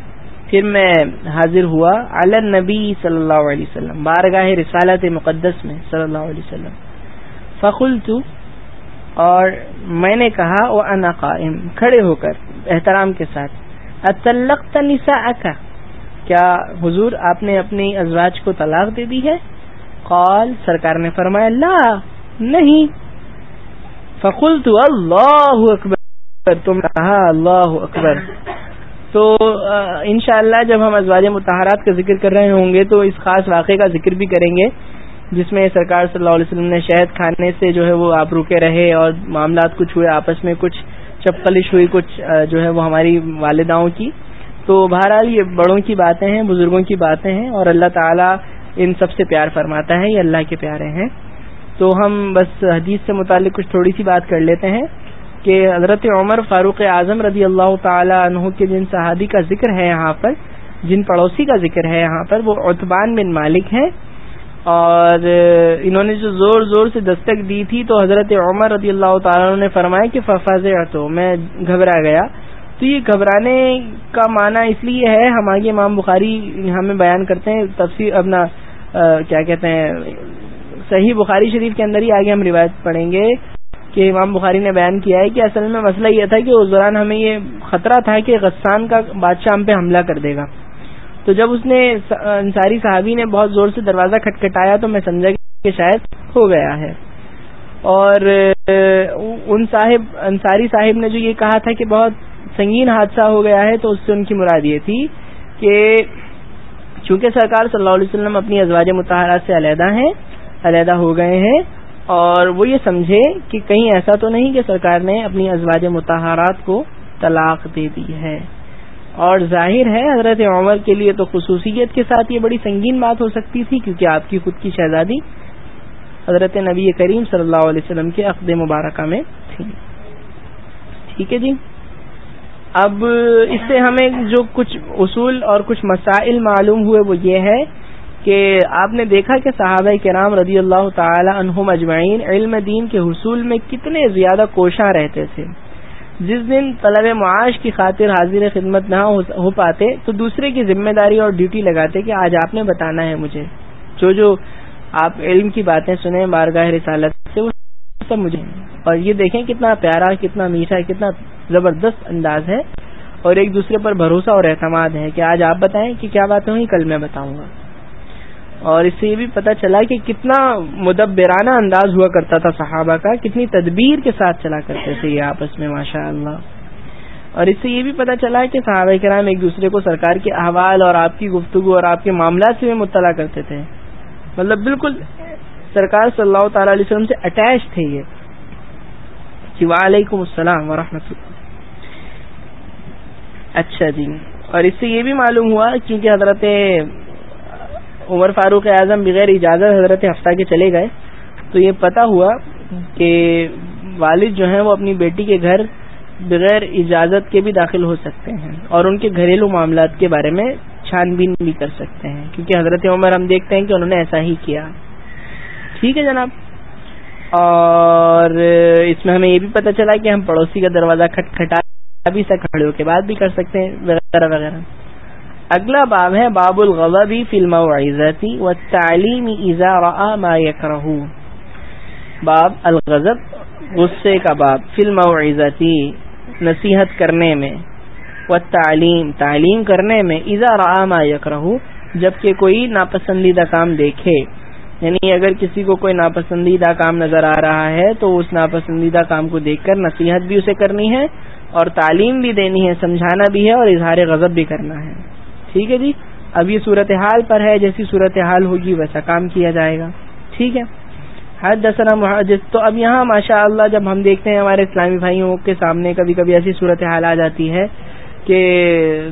پھر میں حاضر ہوا علی نبی صلی اللہ علیہ وسلم، بارگاہ رسالت مقدس میں صلی اللہ علیہ وسلم۔ فخل تو اور میں نے کہا وہ انا قائم، کھڑے ہو کر، احترام کے ساتھ۔ اطلق تنسا کیا حضور آپ نے اپنی ازواج کو طلاق دے دی ہے؟ قال، سرکار نے فرمایا، لا، نہیں۔ فقل تو اللہ اکبر۔ تم کہا، اللہ اکبر۔ تو انشاءاللہ، جب ہم ازواج متحرات کا ذکر کر رہے ہوں گے، تو اس خاص واقعے کا ذکر بھی کریں گے، جس میں سرکار صلی اللہ علیہ وسلم نے شہد کھانے سے جو ہے وہ آپ رکے رہے اور معاملات کچھ ہوئے آپس میں، کچھ چپکلش ہوئی، کچھ جو ہے وہ ہماری والداؤں کی۔ تو بہرحال یہ بڑوں کی باتیں ہیں، بزرگوں کی باتیں ہیں اور اللہ تعالیٰ ان سب سے پیار فرماتا ہے، یہ اللہ کے پیارے ہیں۔ تو ہم بس حدیث سے متعلق کچھ تھوڑی سی بات کر لیتے ہیں کہ حضرت عمر فاروق اعظم رضی اللہ تعالی عنہ کے جن صحابی کا ذکر ہے یہاں پر، جن پڑوسی کا ذکر ہے یہاں پر، وہ عطبان بن مالک ہیں۔ اور انہوں نے جو زور زور سے دستک دی تھی تو حضرت عمر رضی اللہ تعالیٰ نے فرمایا کہ ففاظ تو میں گھبرا گیا۔ تو یہ گھبرانے کا معنی اس لیے ہے، ہم آگے امام بخاری ہمیں بیان کرتے ہیں تفصیل اپنا کیا کہتے ہیں، صحیح بخاری شریف کے اندر ہی آگے ہم روایت پڑھیں گے کہ امام بخاری نے بیان کیا ہے کہ اصل میں مسئلہ یہ تھا کہ اس دوران ہمیں یہ خطرہ تھا کہ غسان کا بادشاہ ہم پہ حملہ کر دے گا۔ تو جب اس نے انصاری صحابی نے بہت زور سے دروازہ کھٹکھٹایا تو میں سمجھا کہ شاید ہو گیا ہے۔ اور ان صاحب، انصاری صاحب نے جو یہ کہا تھا کہ بہت سنگین حادثہ ہو گیا ہے تو اس سے ان کی مراد یہ تھی کہ چونکہ سرکار صلی اللہ علیہ وسلم اپنی ازواج متحرات سے علیحدہ ہیں، علیحدہ ہو گئے ہیں، اور وہ یہ سمجھے کہ کہیں ایسا تو نہیں کہ سرکار نے اپنی ازواج متحرات کو طلاق دے دی ہے۔ اور ظاہر ہے، حضرت عمر کے لیے تو خصوصیت کے ساتھ یہ بڑی سنگین بات ہو سکتی تھی کیونکہ آپ کی خود کی شہزادی حضرت نبی کریم صلی اللہ علیہ وسلم کے عقد مبارکہ میں تھی۔ ٹھیک ہے جی؟ اب اس سے ہمیں جو کچھ اصول اور کچھ مسائل معلوم ہوئے وہ یہ ہے کہ آپ نے دیکھا کہ صحابہ کرام رضی اللہ تعالی عنہم اجمعین علم دین کے حصول میں کتنے زیادہ کوشاں رہتے تھے۔ جس دن طلب معاش کی خاطر حاضر خدمت نہ ہو پاتے تو دوسرے کی ذمہ داری اور ڈیوٹی لگاتے کہ آج آپ نے بتانا ہے مجھے۔ جو جو آپ علم کی باتیں سنیں بارگاہ رسالت سے، وہ سب مجھے۔ اور یہ دیکھیں کتنا پیارا، کتنا میٹھا، کتنا زبردست انداز ہے اور ایک دوسرے پر بھروسہ اور اعتماد ہے کہ آج آپ بتائیں کہ کیا باتیں ہوئی کل میں بتاؤں گا۔ اور اس سے یہ بھی پتا چلا کہ کتنا مدبرانہ انداز ہوا کرتا تھا صحابہ کا، کتنی تدبیر کے ساتھ چلا کرتے تھے یہ آپس میں ماشاء اللہ اور اس سے یہ بھی پتا چلا کہ صحابہ کرام ایک دوسرے کو سرکار کے احوال اور آپ کی گفتگو اور آپ کے معاملات سے بھی مطلع کرتے تھے۔ مطلب بالکل سرکار صلی اللہ تعالی علیہ وسلم سے اٹیچ تھے یہ۔ وعلیکم السلام ورحمۃ اللہ۔ اچھا جی۔ اور اس سے یہ بھی معلوم ہوا کیونکہ حضرت عمر فاروق اعظم بغیر اجازت حضرت ہفتہ کے چلے گئے، تو یہ پتا ہوا کہ والد جو ہیں وہ اپنی بیٹی کے گھر بغیر اجازت کے بھی داخل ہو سکتے ہیں اور ان کے گھریلو معاملات کے بارے میں چھان بین بھی کر سکتے ہیں۔ کیونکہ حضرت عمر ہم دیکھتے ہیں کہ انہوں نے ایسا ہی کیا۔ ٹھیک ہے جناب۔ اور اس میں ہمیں یہ بھی پتہ چلا کہ ہم پڑوسی کا دروازہ کھٹ کھٹا بھی کھڑے ہو کے بعد بھی کر سکتے ہیں، وغیرہ وغیرہ اگلا باب ہے، باب الغضبی فلم وعزتی و تعلیمی ایزا ما یکرہ باب الغضب، غصے کا باب فلم وعزتی نصیحت کرنے میں۔ و تعلیم تعلیم کرنے میں ایزا ما یکرہ جبکہ کوئی ناپسندیدہ کام دیکھے یعنی اگر کسی کو کوئی ناپسندیدہ کام نظر آ رہا ہے تو اس ناپسندیدہ کام کو دیکھ کر نصیحت بھی اسے کرنی ہے اور تعلیم بھی دینی ہے، سمجھانا بھی ہے اور اظہار غضب بھی کرنا ہے۔ ٹھیک ہے جی؟ اب یہ صورتحال پر ہے، جیسی صورتحال ہوگی ویسا کام کیا جائے گا۔ ٹھیک ہے؟ حد دسنا تو اب یہاں ماشاء اللہ جب ہم دیکھتے ہیں ہمارے اسلامی بھائیوں کے سامنے کبھی کبھی ایسی صورتحال آ جاتی ہے کہ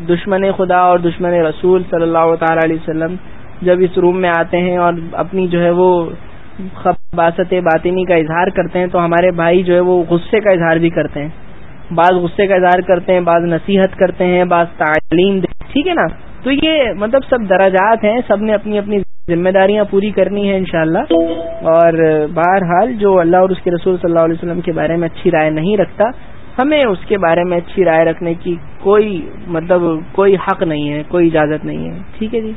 دشمن خدا اور دشمن رسول صلی اللہ تعالی علیہ وسلم جب اس روم میں آتے ہیں اور اپنی جو ہے وہ خباست باطنی کا اظہار کرتے ہیں، تو ہمارے بھائی جو ہے وہ غصے کا اظہار بھی کرتے ہیں۔ بعض غصے کا اظہار کرتے ہیں، بعض نصیحت کرتے ہیں، بعض تعلیم ٹھیک ہے نا؟ تو یہ مطلب سب درجات ہیں، سب نے اپنی اپنی ذمہ داریاں پوری کرنی ہیں انشاءاللہ۔ اور بہرحال جو اللہ اور اس کے رسول صلی اللہ علیہ وسلم کے بارے میں اچھی رائے نہیں رکھتا، ہمیں اس کے بارے میں اچھی رائے رکھنے کی کوئی مطلب کوئی حق نہیں ہے، کوئی اجازت نہیں ہے۔ ٹھیک ہے جی؟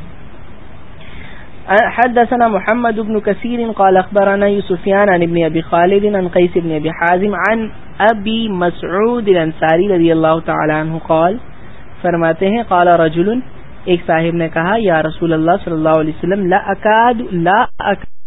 حدثنا محمد بن كثير قال اخبرنا يوسفيان عن ابن ابي خالد عن قيس بن ابي حازم عن ابی مسعود الانصاری رضی اللہ تعالی عنہ قال، فرماتے ہیں، قال رجل ایک صاحب نے کہا، یا رسول اللہ صلی اللہ علیہ وسلم، لا اکاد لا اکاد.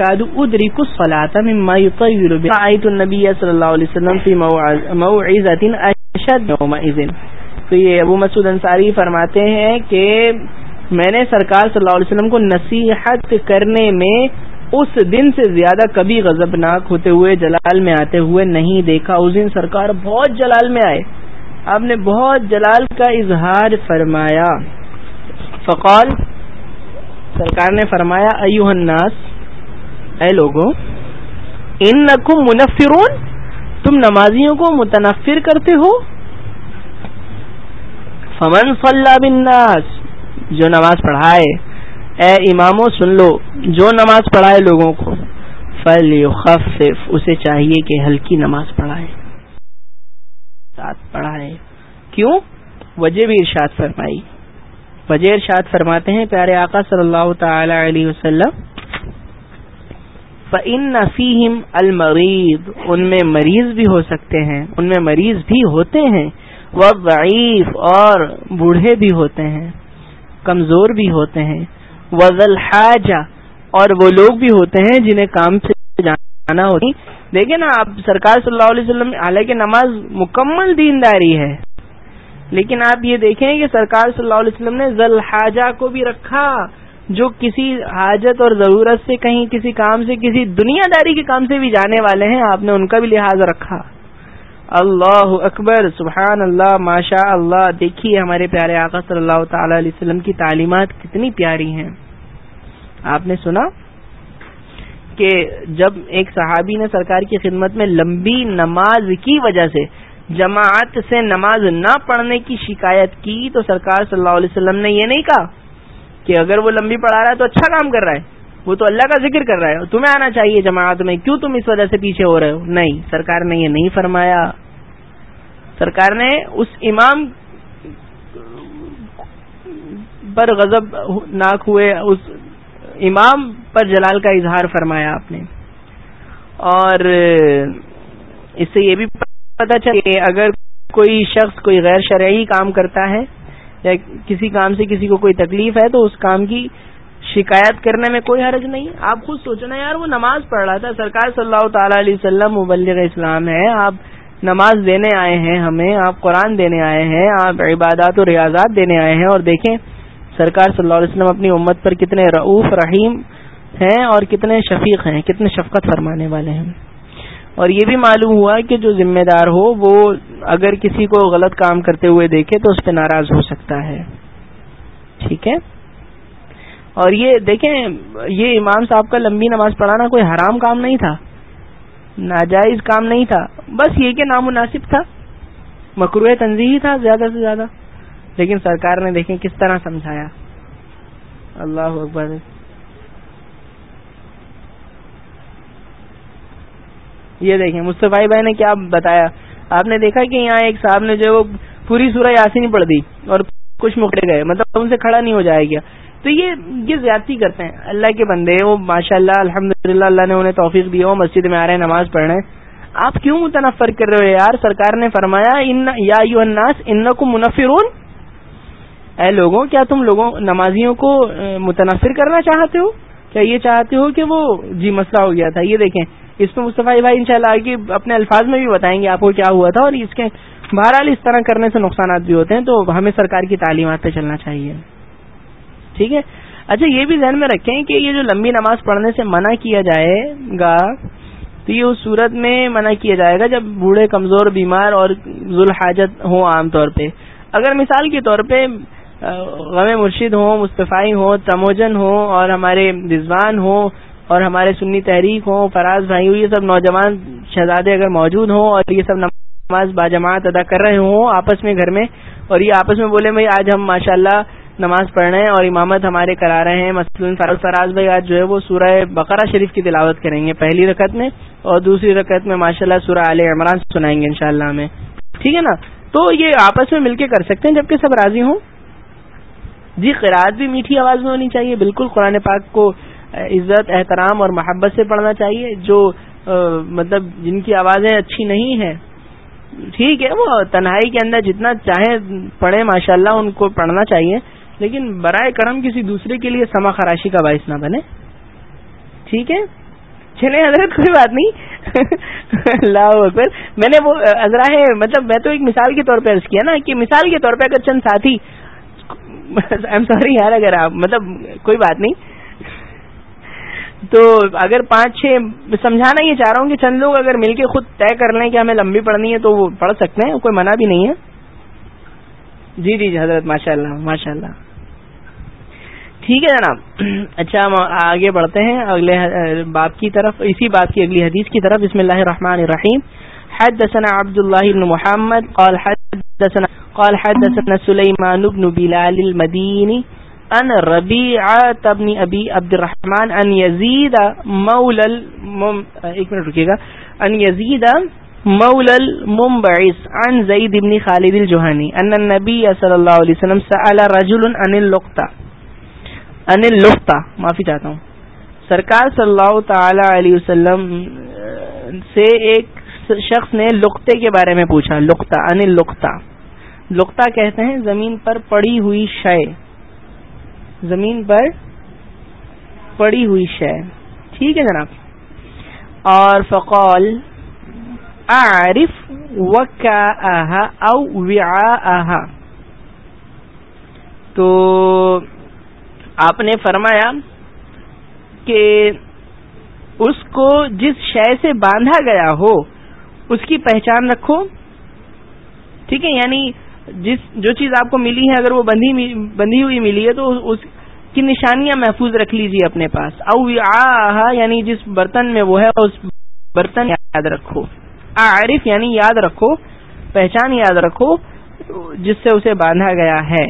ادرك الصلاه مما يطيل برايت النبي صلى الله عليه وسلم في موعظه اشد يومئذ. تو یہ ابو مسعود انصاری فرماتے ہیں کہ میں نے سرکار صلی اللہ علیہ وسلم کو نصیحت کرنے میں اس دن سے زیادہ کبھی غضبناک ہوتے ہوئے، جلال میں آتے ہوئے نہیں دیکھا۔ اس دن سرکار بہت جلال میں آئے۔ آپ نے بہت جلال کا اظہار فرمایا۔ فقال، سرکار نے فرمایا ایوہ الناس اے لوگوں ان نقم منفرون، تم نمازیوں کو متنفر کرتے ہو۔ فمن صلی بالناس، جو نماز پڑھائے، اے امامو سن لو، جو نماز پڑھائے لوگوں کو فل خفف اسے چاہیے کہ ہلکی نماز پڑھائے۔ ساتھ پڑھائے۔ کیوں؟ وجہ بھی ارشاد فرمائی۔ وجہ ارشاد فرماتے ہیں، پیارے آقا صلی اللہ تعالی علیہ وسلم فعن نفیم المریض ان میں مریض بھی ہو سکتے ہیں، ان میں مریض بھی ہوتے ہیں وہ ضعیف اور بوڑھے بھی ہوتے ہیں، کمزور بھی ہوتے ہیں وزل حاجہ اور وہ لوگ بھی ہوتے ہیں جنہیں کام سے جانا ہوتی۔ دیکھیں نا، آپ سرکار صلی اللہ علیہ وسلم، حالانکہ نماز مکمل دینداری ہے، لیکن آپ یہ دیکھیں کہ سرکار صلی اللہ علیہ وسلم نے ذل حاجہ کو بھی رکھا۔ جو کسی حاجت اور ضرورت سے کہیں، کسی کام سے، کسی دنیا داری کے کام سے بھی جانے والے ہیں، آپ نے ان کا بھی لحاظ رکھا۔ اللہ اکبر، سبحان اللہ، ماشاء اللہ۔ دیکھیے ہمارے پیارے آقا صلی اللہ تعالی علیہ وسلم کی تعلیمات کتنی پیاری ہیں۔ آپ نے سنا کہ جب ایک صحابی نے سرکار کی خدمت میں لمبی نماز کی وجہ سے جماعت سے نماز نہ پڑھنے کی شکایت کی تو سرکار صلی اللہ علیہ وسلم نے یہ نہیں کہا۔ کہ اگر وہ لمبی پڑھا رہا ہے تو اچھا کام کر رہا ہے۔ وہ تو اللہ کا ذکر کر رہا ہے۔ تمہیں آنا چاہیے جماعت میں۔ کیوں تم اس وجہ سے پیچھے ہو رہے ہو؟ نہیں، سرکار نے یہ نہیں فرمایا۔ سرکار نے اس امام پر غضب ناک ہوئے، اس امام پر جلال کا اظہار فرمایا آپ نے۔ اور اس سے یہ بھی پتا چل کہ اگر کوئی شخص کوئی غیر شرعی کام کرتا ہے یا کسی کام سے کسی کو کوئی تکلیف ہے تو اس کام کی شکایت کرنے میں کوئی حرج نہیں۔ آپ خود سوچنا یار، وہ نماز پڑھ رہا تھا، سرکار صلی اللہ تعالی علیہ وسلم مبلغ اسلام ہے، آپ نماز دینے آئے ہیں ہمیں، آپ قرآن دینے آئے ہیں، آپ عبادات و ریاضات دینے آئے ہیں اور دیکھیں سرکار صلی اللہ علیہ وسلم اپنی امت پر کتنے رعوف رحیم ہیں اور کتنے شفیق ہیں، کتنے شفقت فرمانے والے ہیں۔ اور یہ بھی معلوم ہوا کہ جو ذمہ دار ہو، وہ اگر کسی کو غلط کام کرتے ہوئے دیکھے تو اس پہ ناراض ہو سکتا ہے۔ ٹھیک ہے؟ اور یہ دیکھیں، یہ امام صاحب کا لمبی نماز پڑھانا کوئی حرام کام نہیں تھا۔ ناجائز کام نہیں تھا۔ بس یہ کہ نامناسب تھا۔ مکرو تنظیحی تھا زیادہ سے زیادہ۔ لیکن سرکار نے دیکھیں کس طرح سمجھایا۔ اللہ اکبر۔ یہ دیکھیں، مصطفی بھائی نے کیا بتایا؟ آپ نے دیکھا کہ یہاں ایک صاحب نے جو وہ پوری سورہ یاسین پڑھ دی اور کچھ مکڑے گئے مطلب ان سے کھڑا نہیں ہو جائے گا تو یہ یہ زیادتی کرتے ہیں۔ اللہ کے بندے وہ ماشاء اللہ الحمد اللہ نے انہیں توفیق دیا مسجد میں آ رہے ہیں، نماز پڑھ رہے ہیں۔ آپ کیوں متنفر کر رہے ہو یار؟ سرکار نے فرمایا، ان، یا یو اناس ان کو منفرون اے لوگوں، کیا تم لوگوں، نمازیوں کو متنفر کرنا چاہتے ہو؟ کیا یہ چاہتے ہو کہ وہ جی مسئلہ ہو گیا تھا؟ یہ دیکھیں۔ اس میں مصطفی بھائی انشاءاللہ شاء اللہ اپنے الفاظ میں بھی بتائیں گے آپ کو کیا ہوا تھا اور اس کے بہرحال اس طرح کرنے سے نقصانات بھی ہوتے ہیں، تو ہمیں سرکار کی تعلیمات پہ چلنا چاہیے۔ ٹھیک ہے؟ اچھا یہ بھی ذہن میں رکھیں کہ یہ جو لمبی نماز پڑھنے سے منع کیا جائے گا، تو یہ اس صورت میں منع کیا جائے گا جب بوڑھے، کمزور، بیمار اور ذوالحاجت ہوں عام طور پہ۔ اگر مثال کے طور پہ غم مرشد ہوں، مصطفی ہوں، تموجن ہوں اور ہمارے رضوان ہوں اور ہمارے سنی تحریک ہوں، فراز بھائی ہوں یہ سب نوجوان شہزادے اگر موجود ہوں اور یہ سب نماز باجماعت ادا کر رہے ہوں آپس میں گھر میں، اور یہ آپس میں بولے، بھائی آج ہم ماشاءاللہ نماز پڑھ رہے ہیں اور امامت ہمارے کرا رہے ہیں۔ مثلاً فراز فراز بھائی آج جو ہے وہ سورہ بقرہ شریف کی تلاوت کریں گے پہلی رکعت میں اور دوسری رکعت میں ماشاءاللہ اللہ سورہ علیہ عمران سنائیں گے انشاءاللہ ہمیں۔ ٹھیک ہے نا؟ تو یہ آپس میں مل کے کر سکتے ہیں جبکہ سب راضی ہوں؟ جی قرآد بھی میٹھی آواز میں ہونی چاہیے، بالکل قرآن پاک کو عزت، احترام اور محبت سے پڑھنا چاہیے، جو مطلب جن کی آوازیں اچھی نہیں ہیں، ٹھیک ہے، وہ تنہائی کے اندر جتنا چاہے پڑھیں، ماشاءاللہ ان کو پڑھنا چاہیے، لیکن برائے کرم کسی دوسرے کے لیے سما خراشی کا باعث نہ بنے۔ ٹھیک ہے؟ چلے حضرت، کوئی بات نہیں۔ اللہ اکبر۔ میں نے وہ ازرا ہے مطلب میں تو ایک مثال کے طور پہ عرض کیا نا کہ مثال کے طور پہ اگر چند ساتھی آئی ایم سوری یار، اگر آپ مطلب کوئی بات نہیں۔ تو اگر پانچ چھ سمجھانا یہ چاہ رہا ہوں کہ چند لوگ اگر مل کے خود طے کر لیں کہ ہمیں لمبی پڑھنی ہے تو وہ پڑھ سکتے ہیں، کوئی منع بھی نہیں ہے۔ جی جی, جی، حضرت ماشاء اللہ ماشاء اللہ ٹھیک ہے جناب۔ اچھا ہم آگے بڑھتے ہیں۔ اگلے باپ کی طرف، اسی بات کی اگلی حدیث کی طرف۔ بسم اللہ الرحمن الرحیم۔ حدثنا عبد الله بن محمد، قال حدثنا قال حدثنا سليمان بن بلال المديني ان ربيعه بن ابي عبد الرحمن ان يزيد مولى ایک منٹ رکیے گا. ان يزيد مولى المنبعث عن زيد بن خالد الجهني. ان النبي صلى الله عليه وسلم سأل رجل عن اللقطه انل لفتا معافی چاہتا ہوں. سرکار صلی اللہ تعالی علیہ وسلم سے ایک شخص نے لقطے کے بارے میں پوچھا. لقتا انل لقتا لقتا کہتے ہیں زمین پر پڑی ہوئی شے. زمین پر پڑی ہوئی شے۔ ٹھیک ہے جناب۔ اور فقول عارف و او وعاءها تو آپ نے فرمایا کہ اس کو جس شے سے باندھا گیا ہو، اس کی پہچان رکھو۔ ٹھیک ہے یعنی جس جو چیز آپ کو ملی ہے، اگر وہ بندھی بندھی ہوئی ملی ہے، تو اس کی نشانیاں محفوظ رکھ لیجیے اپنے پاس۔ او آ یعنی جس برتن میں وہ ہے، اس برتن یاد رکھو۔ عارف یعنی یاد رکھو، پہچان یاد رکھو، جس سے اسے باندھا گیا ہے۔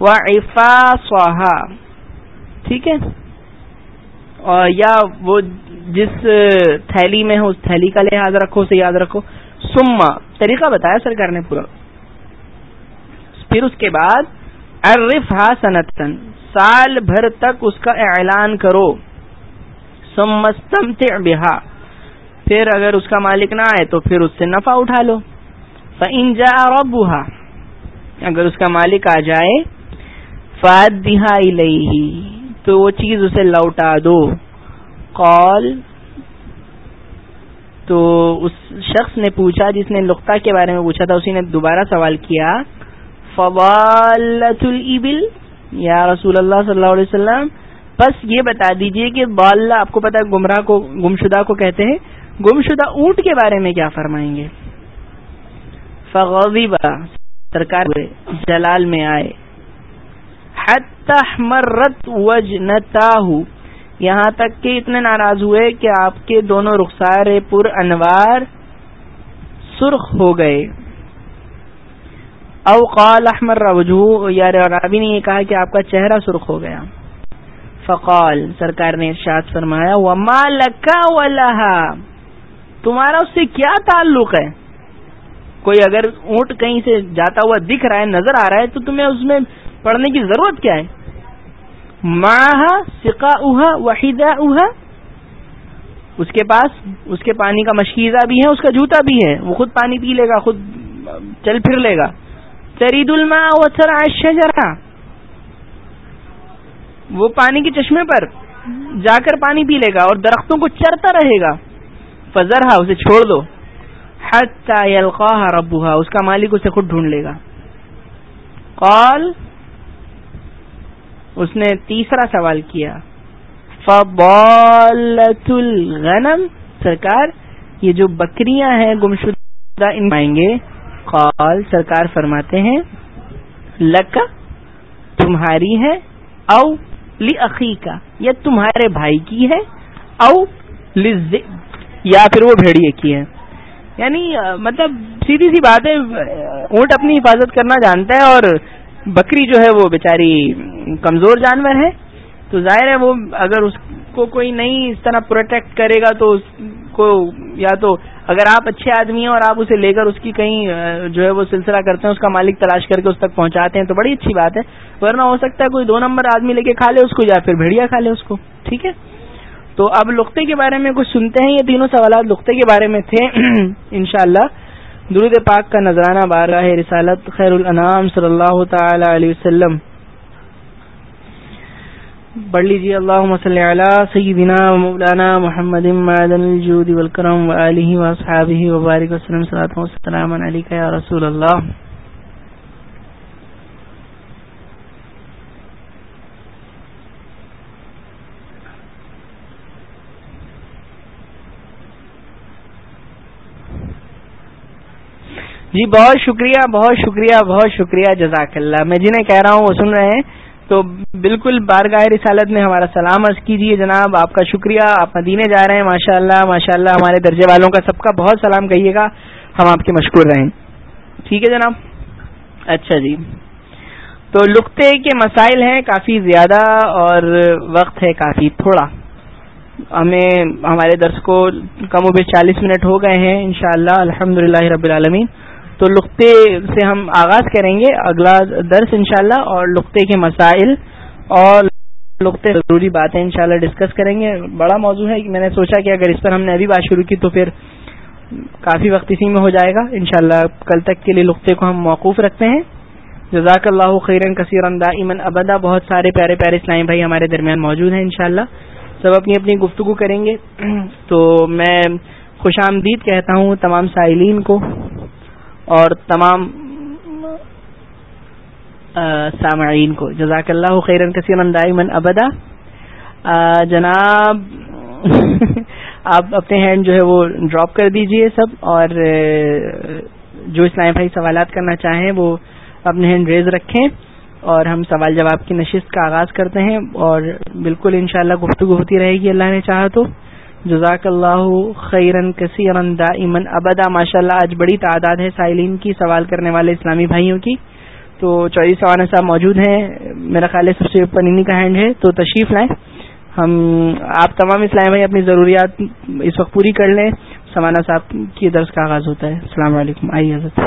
وفا سوہا ٹھیک ہے؟ اور یا وہ جس تھیلی میں ہو، اس تھیلی کا لحاظ رکھو، اسے یاد رکھو۔ سما طریقہ بتایا سرکار نے پورا۔ پھر اس کے بعد ارف ہا سنتن سال بھر تک اس کا اعلان کرو۔ سمستم بہا۔ پھر اگر اس کا مالک نہ آئے تو پھر اس سے نفع اٹھا لو۔ انجا ربوہا اگر اس کا مالک آ جائے فاد دہا تو وہ چیز اسے لوٹا دو۔ کال تو اس شخص نے پوچھا جس نے لقطہ کے بارے میں پوچھا تھا، اسی نے دوبارہ سوال کیا فوالت البل یا رسول اللہ صلی اللہ علیہ وسلم، بس یہ بتا دیجیے کہ بال آپ کو پتا گمراہ کو، گمشدہ کو کہتے ہیں، گمشدہ اونٹ کے بارے میں کیا فرمائیں گے؟ فغیبہ سرکار جلال میں آئے۔ مرت وج یہاں تک کہ اتنے ناراض ہوئے کہ آپ کے دونوں رخسار پر انوار سرخ ہو گئے۔ او قال احمر وجوہ یا رابی نے یہ کہا کہ آپ کا چہرہ سرخ ہو گیا۔ فقال، سرکار نے ارشاد فرمایا، وما لکا ولہا تمہارا اس سے کیا تعلق ہے؟ کوئی اگر اونٹ کہیں سے جاتا ہوا دکھ رہا ہے، نظر آ رہا ہے، تو تمہیں اس میں پڑھنے کی ضرورت کیا ہے؟ ماہ سکا اوہا وحیدہ اوہا اس کے پاس اس کے پانی کا مشکیزہ بھی ہے، اس کا جوتا بھی ہے۔ وہ خود پانی پی لے گا، خود چل پھر لے گا۔ ترید الما وسر شجرا وہ پانی کے چشمے پر جا کر پانی پی لے گا اور درختوں کو چرتا رہے گا۔ فضر اسے چھوڑ دو۔ ربوها اس کا مالک اسے خود ڈھونڈ لے گا۔ قال، اس نے تیسرا سوال کیا۔ فبالت الغنم، سرکار، یہ جو بکریاں ہیں، گمشدہ، ان پائیں گے۔ قال سرکار فرماتے ہیں، لک تمہاری ہے او لی کا یا تمہارے بھائی کی ہے او یا پھر وہ بھیڑیے کی ہے یعنی مطلب سیدھی سی بات ہے، اونٹ اپنی حفاظت کرنا جانتا ہے اور بکری جو ہے وہ بیچاری کمزور جانور ہے۔ تو ظاہر ہے وہ اگر اس کو کوئی نہیں اس طرح پروٹیکٹ کرے گا تو اس کو یا تو اگر آپ اچھے آدمی ہیں اور آپ اسے لے کر اس کی کہیں جو ہے وہ سلسلہ کرتے ہیں، اس کا مالک تلاش کر کے اس تک پہنچاتے ہیں، تو بڑی اچھی بات ہے۔ ورنہ ہو سکتا ہے کوئی دو نمبر آدمی لے کے کھا لے اس کو یا پھر بھیڑیا کھا لے اس کو، ٹھیک ہے؟ تو اب لقطے کے بارے میں کچھ سنتے ہیں، یہ تینوں سوالات لقطے کے بارے میں تھے۔ انشاءاللہ، درود پاک کا نذرانہ بارہ رسالت خیر الانام صلی اللہ تعالی علیہ وسلم۔ پڑھ لیجیے اللہ مسل سیدنا و مولانا محمد الجود والکرم وآلہ واصحابہ وبارک وسلم صلاة والسلام علیکہ یا رسول اللہ۔ جی بہت شکریہ بہت شکریہ بہت شکریہ، جزاک اللہ۔ میں جنہیں کہہ رہا ہوں وہ سن رہے ہیں۔ تو بالکل بارگاہ رسالت میں ہمارا سلام عرض کیجیے جناب، آپ کا شکریہ، آپ مدینے جا رہے ہیں ماشاء اللہ ماشاء اللہ ہمارے درجے والوں کا سب کا بہت سلام کہیے گا، ہم آپ کے مشکور رہیں۔ ٹھیک ہے جناب؟ اچھا جی۔ تو لکتے کے مسائل ہیں کافی زیادہ اور وقت ہے کافی تھوڑا۔ ہمیں، ہمارے درس کو کم و بیش چالیس منٹ ہو گئے ہیں، انشاءاللہ، الحمدللہ رب العالمین۔ تو لقطے سے ہم آغاز کریں گے اگلا درس انشاءاللہ اور لقطے کے مسائل اور لقطے ضروری باتیں انشاءاللہ ڈسکس کریں گے۔ بڑا موضوع ہے میں نے سوچا کہ اگر اس پر ہم نے ابھی بات شروع کی تو پھر کافی وقت اسی میں ہو جائے گا۔ انشاءاللہ کل تک کے لیے لقطے کو ہم موقوف رکھتے ہیں۔ جزاک اللہ خیرن کثیر ایمن ابدا۔ بہت سارے پیارے پیارے اسلامی بھائی ہمارے درمیان موجود ہیں انشاءاللہ۔ سب اپنی اپنی گفتگو کریں گے۔ تو میں خوش آمدید کہتا ہوں تمام سائلین کو۔ اور تمام سامعین کو۔ جزاک اللہ خیرن کثیر دائمن ابدا۔ جناب، آپ اپنے ہینڈ جو ہے وہ ڈراپ کر دیجیے سب۔ اور جو اسلام بھائی سوالات کرنا چاہیں وہ اپنے ہینڈ ریز رکھیں۔ اور ہم سوال جواب کی نشست کا آغاز کرتے ہیں۔ اور بالکل انشاءاللہ گفتگو ہوتی رہے گی، اللہ نے چاہا تو۔ جزاک اللہ خیرن کثیرن دائمن ابدا ماشاء اللہ آج بڑی تعداد ہے سائلین کی، سوال کرنے والے اسلامی بھائیوں کی۔ تو چوری سوانا صاحب موجود ہیں، میرا خیال ہے سب سے پنینی کا ہینڈ ہے، تو تشریف لائیں۔ ہم، آپ تمام اسلامی بھائی اپنی ضروریات اس وقت پوری کر لیں، سوانا صاحب کی درس کا آغاز ہوتا ہے۔ السلام علیکم۔ آئیے حضرت۔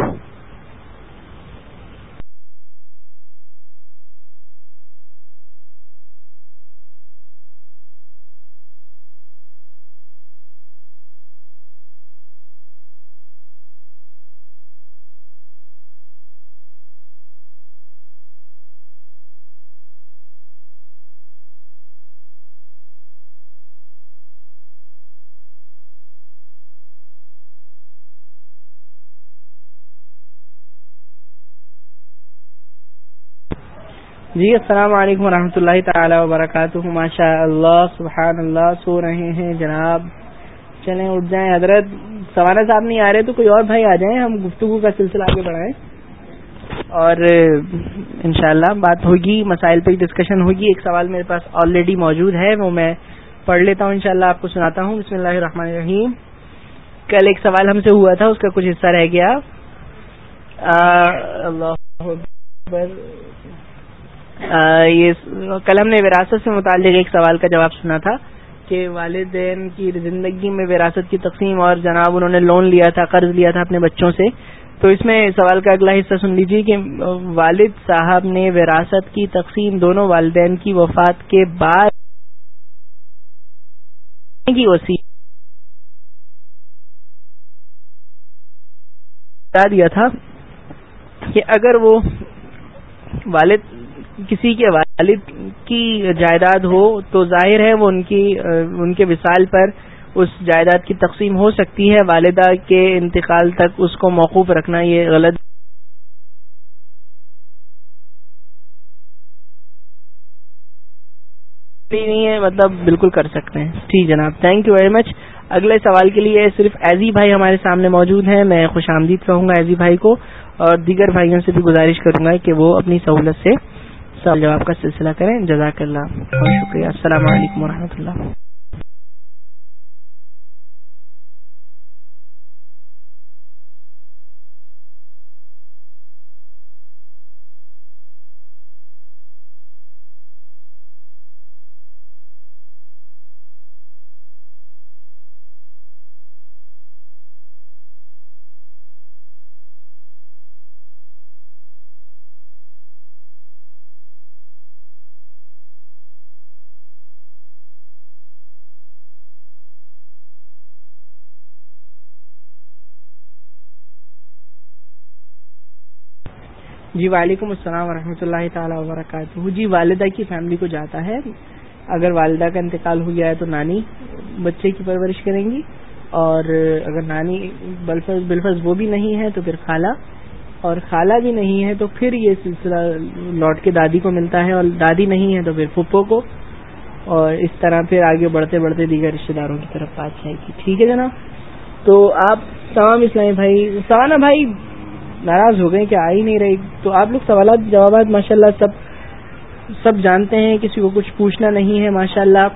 جی السلام علیکم ورحمۃ اللہ تعالی وبرکاتہ۔ ماشاء اللہ سبحان اللہ سو رہے ہیں جناب۔ چلیں، اٹھ جائیں۔ حضرت سوانا صاحب نہیں آ رہے تو کوئی اور بھائی آ جائیں، ہم گفتگو کا سلسلہ آگے بڑھائیں۔ اور، انشاءاللہ، بات ہوگی، مسائل پہ ڈسکشن ہوگی۔ ایک سوال میرے پاس آلریڈی موجود ہے، وہ میں پڑھ لیتا ہوں، انشاءاللہ آپ کو سناتا ہوں۔ بسم اللہ الرحمن الرحیم۔ کل ایک سوال ہم سے ہوا تھا، اس کا کچھ حصہ رہ گیا۔ اللہ یہ کل ہم نے وراثت سے متعلق ایک سوال کا جواب سنا تھا کہ والدین کی زندگی میں وراثت کی تقسیم اور جناب انہوں نے لون لیا تھا، قرض لیا تھا اپنے بچوں سے۔ تو اس میں سوال کا اگلا حصہ سن لیجیے کہ والد صاحب نے وراثت کی تقسیم دونوں والدین کی وفات کے بعد کی وسیع دیا تھا کہ اگر وہ والد کسی کے والد کی جائیداد ہو تو ظاہر ہے وہ ان کی، ان کے وصال پر اس جائیداد کی تقسیم ہو سکتی ہے۔ والدہ کے انتقال تک اس کو موقوف رکھنا یہ غلط نہیں ہے مطلب بالکل کر سکتے ہیں۔ ٹھیک جناب تھینک یو ویری مچ اگلے سوال کے لیے صرف ایزی بھائی ہمارے سامنے موجود ہیں۔ میں خوش آمدید کہوں گا ایزی بھائی کو اور دیگر بھائیوں سے بھی گزارش کروں گا کہ وہ اپنی سہولت سے سوال جواب کا سلسلہ کریں جزاک اللہ بہت شکریہ. السلام علیکم و اللہ. جی وعلیکم السلام ورحمۃ اللہ تعالیٰ وبرکاتہ۔ جی والدہ کی فیملی کو جاتا ہے۔ اگر والدہ کا انتقال ہو گیا ہے تو نانی بچے کی پرورش کریں گی۔ اور اگر نانی بلفظ بلفظ وہ بھی نہیں ہے تو پھر خالہ۔ اور خالہ بھی نہیں ہے تو پھر یہ سلسلہ لوٹ کے دادی کو ملتا ہے۔ اور دادی نہیں ہے تو پھر پھپھو کو۔ اور اس طرح پھر آگے بڑھتے بڑھتے دیگر رشتے داروں کی طرف بات جائے گی۔ ٹھیک ہے جناب؟ تو آپ تمام اسلامی بھائی سوانا بھائی ناراض ہو گئے کہ آ ہی نہیں رہی۔ تو آپ لوگ سوالات، جوابات ماشاء اللہ سب سب جانتے ہیں، کسی کو کچھ پوچھنا نہیں ہے ماشاء اللہ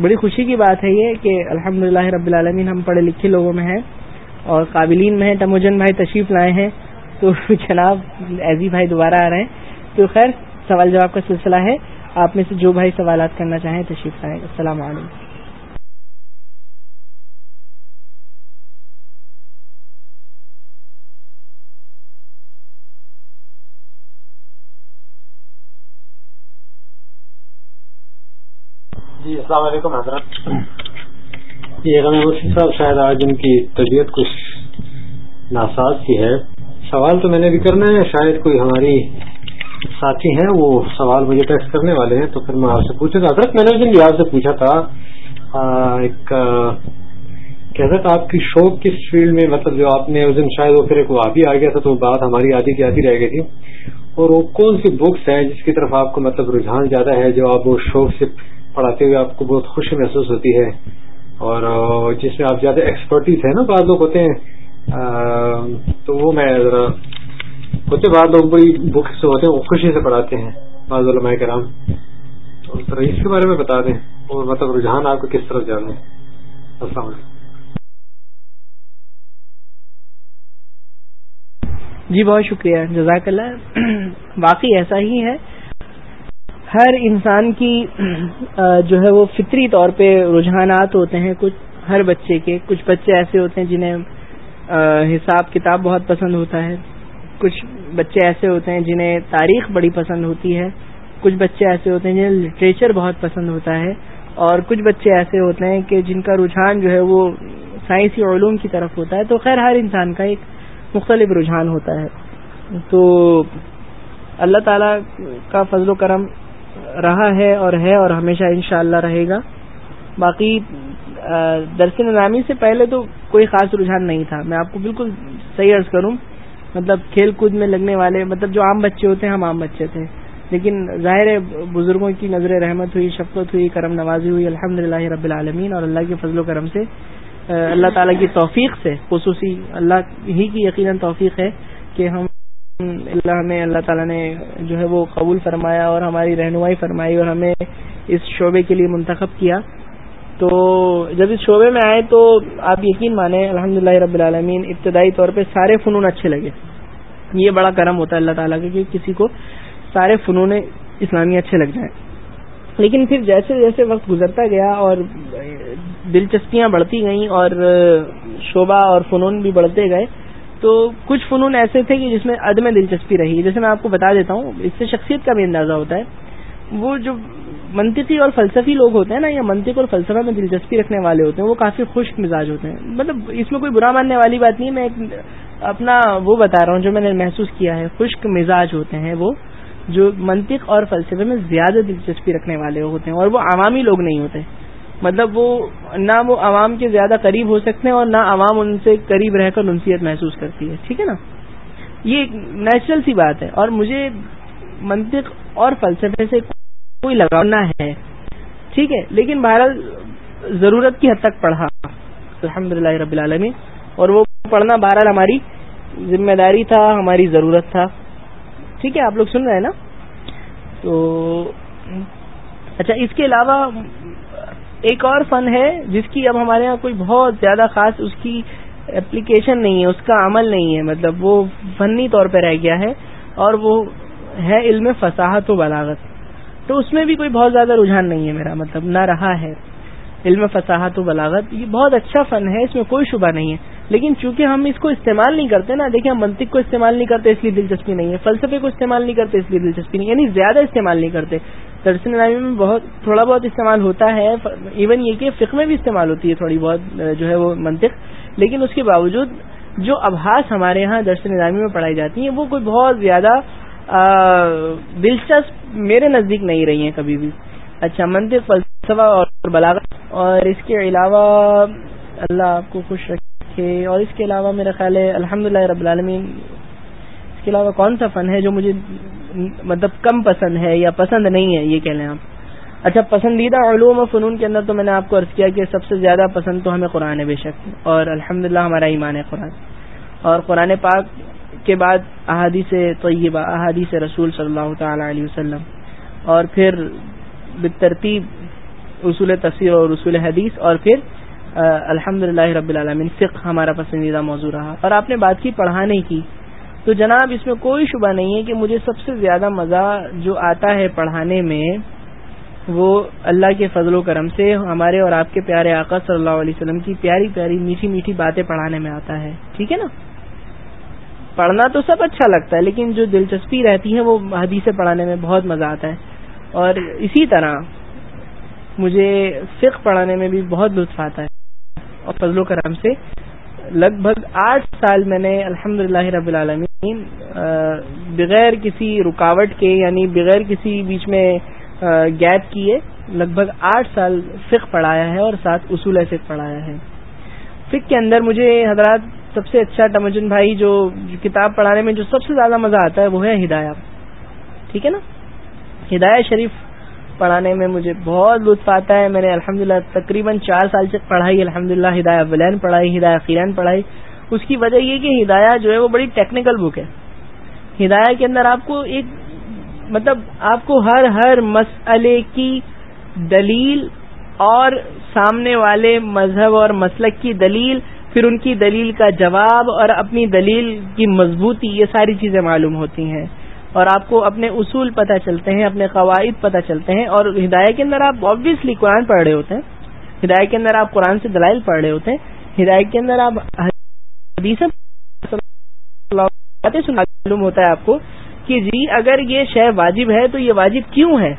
بڑی خوشی کی بات ہے یہ کہ الحمد رب العالمین ہم پڑھے لکھے لوگوں میں ہیں اور قابلین میں ہیں ٹموجن بھائی تشریف لائے ہیں۔ تو جناب، ایزی بھائی دوبارہ آ رہے ہیں۔ تو خیر سوال جواب کا سلسلہ ہے۔ آپ میں سے جو بھائی سوالات کرنا چاہیں تشریف لائیں۔ السلام علیکم۔ جی السلام علیکم۔ حضرت جی مفتی صاحب شاید آج ان کی طبیعت کچھ ناساز کی ہے۔ سوال تو میں نے بھی کرنا ہے، شاید کوئی ہماری ساتھی ہیں، وہ سوال مجھے ٹیکس کرنے والے ہیں، تو پھر میں آپ سے پوچھوں گا۔ حضرت، میں نے اس دن آپ سے پوچھا تھا ایک کہ حضرت، آپ کی شوق کس فیلڈ میں مطلب جو آپ نے اس دن شاید وہ پھر ایک آ گیا تھا، تو بات ہماری آدھی کی آدھی رہ گئی تھی۔ اور وہ کون سی بکس ہیں جس کی طرف آپ کو مطلب رجحان زیادہ ہے، جو آپ وہ شوق سے پڑھاتے ہوئے آپ کو بہت خوشی محسوس ہوتی ہے۔ اور جس میں آپ زیادہ ایکسپرٹیز ہیں نا بعض لوگ ہوتے ہیں تو وہ میں ذرا ہوتے بعض لوگ بڑی بکس سے ہوتے ہیں، وہ خوشی سے پڑھاتے ہیں بعض علماء کرام۔ تو ذرا اس کے بارے میں بتا دیں، اور مطلب رجحان آپ کو کس طرح جانے السلام علیکم۔ جی بہت شکریہ، جزاک اللہ۔ واقعی ایسا ہی ہے۔ ہر انسان کی جو ہے وہ فطری طور پہ رجحانات ہوتے ہیں، کچھ ہر بچے کے، کچھ بچے ایسے ہوتے ہیں جنہیں حساب کتاب بہت پسند ہوتا ہے، کچھ بچے ایسے ہوتے ہیں جنہیں تاریخ بڑی پسند ہوتی ہے، کچھ بچے ایسے ہوتے ہیں جنہیں لٹریچر بہت پسند ہوتا ہے، اور کچھ بچے ایسے ہوتے ہیں کہ جن کا رجحان جو ہے وہ سائنسی علوم کی طرف ہوتا ہے، تو خیر ہر انسان کا ایک مختلف رجحان ہوتا ہے۔ تو اللہ تعالی کا فضل و کرم رہا ہے اور ہے اور ہمیشہ انشاءاللہ رہے گا۔ باقی درس نظامی سے پہلے تو کوئی خاص رجحان نہیں تھا۔ میں آپ کو بالکل صحیح عرض کروں مطلب کھیل کود میں لگنے والے مطلب جو عام بچے ہوتے ہیں، ہم عام بچے تھے۔ لیکن ظاہر ہے، بزرگوں کی نظر رحمت ہوئی، شفقت ہوئی، کرم نوازی ہوئی الحمد رب العالمین۔ اور اللہ کے فضل و کرم سے اللہ تعالیٰ کی توفیق سے، خصوصی اللہ ہی کی یقیناً توفیق ہے کہ ہم اللہ ہمیں، اللہ تعالیٰ نے جو ہے وہ قبول فرمایا اور ہماری رہنمائی فرمائی اور ہمیں اس شعبے کے لیے منتخب کیا۔ تو جب اس شعبے میں آئے تو آپ یقین مانیں الحمد رب العالمین، ابتدائی طور پہ سارے فنون اچھے لگے۔ یہ بڑا کرم ہوتا ہے اللہ تعالیٰ کا کہ کسی کو سارے فنون اسلامی اچھے لگ جائیں۔ لیکن پھر جیسے جیسے وقت گزرتا گیا اور دلچسپیاں بڑھتی گئیں اور شعبہ اور فنون بھی بڑھتے گئے تو کچھ فنون ایسے تھے کہ جس میں عدم دلچسپی رہی۔ جیسے میں آپ کو بتا دیتا ہوں، اس سے شخصیت کا بھی اندازہ ہوتا ہے۔ وہ جو منطقی اور فلسفی لوگ ہوتے ہیں نا، یا منطق اور فلسفہ میں دلچسپی رکھنے والے ہوتے ہیں، وہ کافی خشک مزاج ہوتے ہیں۔ مطلب اس میں کوئی برا ماننے والی بات نہیں، میں ایک اپنا وہ بتا رہا ہوں جو میں نے محسوس کیا ہے۔ خشک مزاج ہوتے ہیں وہ، جو منطق اور فلسفے میں زیادہ دلچسپی رکھنے والے ہوتے ہیں اور وہ عوامی لوگ نہیں ہوتے۔ مطلب وہ نہ وہ عوام کے زیادہ قریب ہو سکتے ہیں اور نہ عوام ان سے قریب رہ کر انسیت محسوس کرتی ہے، ٹھیک ہے نا؟ یہ ایک نیچرل سی بات ہے اور مجھے منطق اور فلسفے سے کوئی لگانا ہے، ٹھیک ہے؟ لیکن بہرحال ضرورت کی حد تک پڑھا۔ الحمد للہ رب العالمین۔ اور وہ پڑھنا بہرحال ہماری ذمہ داری تھا، ہماری ضرورت تھا۔ ٹھیک ہے، آپ لوگ سن رہے ہیں نا؟ تو اچھا اس کے علاوہ ایک اور فن ہے جس کی اب ہمارے ہاں کوئی بہت زیادہ خاص اس کی اپلیکیشن نہیں ہے، اس کا عمل نہیں ہے۔ مطلب وہ فنی طور پہ رہ گیا ہے اور وہ ہے علم فصاحت و بلاغت۔ تو اس میں بھی کوئی بہت زیادہ رجحان نہیں ہے میرا مطلب نہ رہا ہے۔ علم فصاحت و بلاغت، یہ بہت اچھا فن ہے، اس میں کوئی شبہ نہیں ہے۔ لیکن چونکہ ہم اس کو استعمال نہیں کرتے نا، دیکھیں ہم منطق کو استعمال نہیں کرتے، اس لیے دلچسپی نہیں ہے۔ فلسفے کو استعمال نہیں کرتے، اس لیے دلچسپی نہیں یعنی زیادہ استعمال نہیں کرتے۔ درسن نظامی میں بہت تھوڑا بہت استعمال ہوتا ہے ایون یہ کہ فقہ میں بھی استعمال ہوتی ہے تھوڑی بہت، جو ہے وہ منطق، لیکن اس کے باوجود جو ابحاس ہمارے یہاں درس نظامی میں پڑھائی جاتی ہیں، وہ کوئی بہت زیادہ دلچسپ میرے نزدیک نہیں رہی ہیں کبھی بھی۔ اچھا منطق، فلسفہ اور بلاغت، اور اس کے علاوہ اللہ آپ کو خوش رکھے۔ اور اس کے علاوہ میرا خیال ہے الحمد رب العالمین۔ اس کے علاوہ کون سا فن ہے جو مجھے مطلب کم پسند ہے یا پسند نہیں ہے، یہ کہہ لیں آپ۔ اچھا پسندیدہ علوم و فنون کے اندر تو میں نے آپ کو عرض کیا کہ سب سے زیادہ پسند تو ہمیں قرآن ہے بے شک، اور الحمد ہمارا ایمان ہے قرآن۔ اور قرآن پاک کے بعد احادیث طیبہ، احادیث رسول صلی اللہ تعالی علیہ وسلم۔ اور پھر بترتیب اصول تصویر اور اصول حدیث، اور پھر الحمد رب العالمین، فقہ ہمارا پسندیدہ موضوع رہا۔ اور آپ نے بات کی پڑھانے کی۔ تو جناب اس میں کوئی شبہ نہیں ہے کہ مجھے سب سے زیادہ مزہ جو آتا ہے پڑھانے میں وہ اللہ کے فضل و کرم سے ہمارے اور آپ کے پیارے آقا صلی اللہ علیہ وسلم کی پیاری پیاری میٹھی میٹھی باتیں پڑھانے میں آتا ہے۔ ٹھیک ہے نا؟ پڑھنا تو سب اچھا لگتا ہے، لیکن جو دلچسپی رہتی ہے وہ حدیث پڑھانے میں بہت مزہ آتا ہے۔ اور اسی طرح مجھے فقہ پڑھانے میں بھی بہت لطف آتا ہے اور فضل و کرم سے۔ لگ بھگ آٹھ سال میں نے الحمد رب العالمین بغیر کسی رکاوٹ کے یعنی بغیر کسی بیچ میں گیپ کیے، لگ بھگ آٹھ سال فقہ پڑھایا ہے اور ساتھ اصول فقہ پڑھایا ہے۔ فقہ کے اندر مجھے حضرات سب سے اچھا ٹمجن بھائی جو کتاب پڑھانے میں جو سب سے زیادہ مزہ آتا ہے، وہ ہے ہدایات ٹھیک ہے نا؟ ہدایت شریف پڑھانے میں مجھے بہت لطف آتا ہے۔ میں نے الحمد تقریباً چار سال سے پڑھائی الحمد للہ ہدایہ ولین پڑھائی، ہدایہ خیرین پڑھائی۔ اس کی وجہ یہ کہ ہدایہ جو ہے وہ بڑی ٹیکنیکل بک ہے۔ ہدایہ کے اندر آپ کو ایک مطلب آپ کو ہر ہر مسئلے کی دلیل اور سامنے والے مذہب اور مسلک کی دلیل، پھر ان کی دلیل کا جواب اور اپنی دلیل کی مضبوطی، یہ ساری چیزیں معلوم ہوتی ہیں۔ اور آپ کو اپنے اصول پتہ چلتے ہیں، اپنے قواعد پتہ چلتے ہیں، اور ہدایت کے اندر آپ آبویسلی قرآن پڑھ رہے ہوتے ہیں۔ ہدایت کے اندر آپ قرآن سے دلائل پڑھ رہے ہوتے ہیں۔ ہدایت کے اندر آپ معلوم ہوتا ہے آپ کو کہ جی اگر یہ شے واجب ہے تو یہ واجب کیوں ہے؟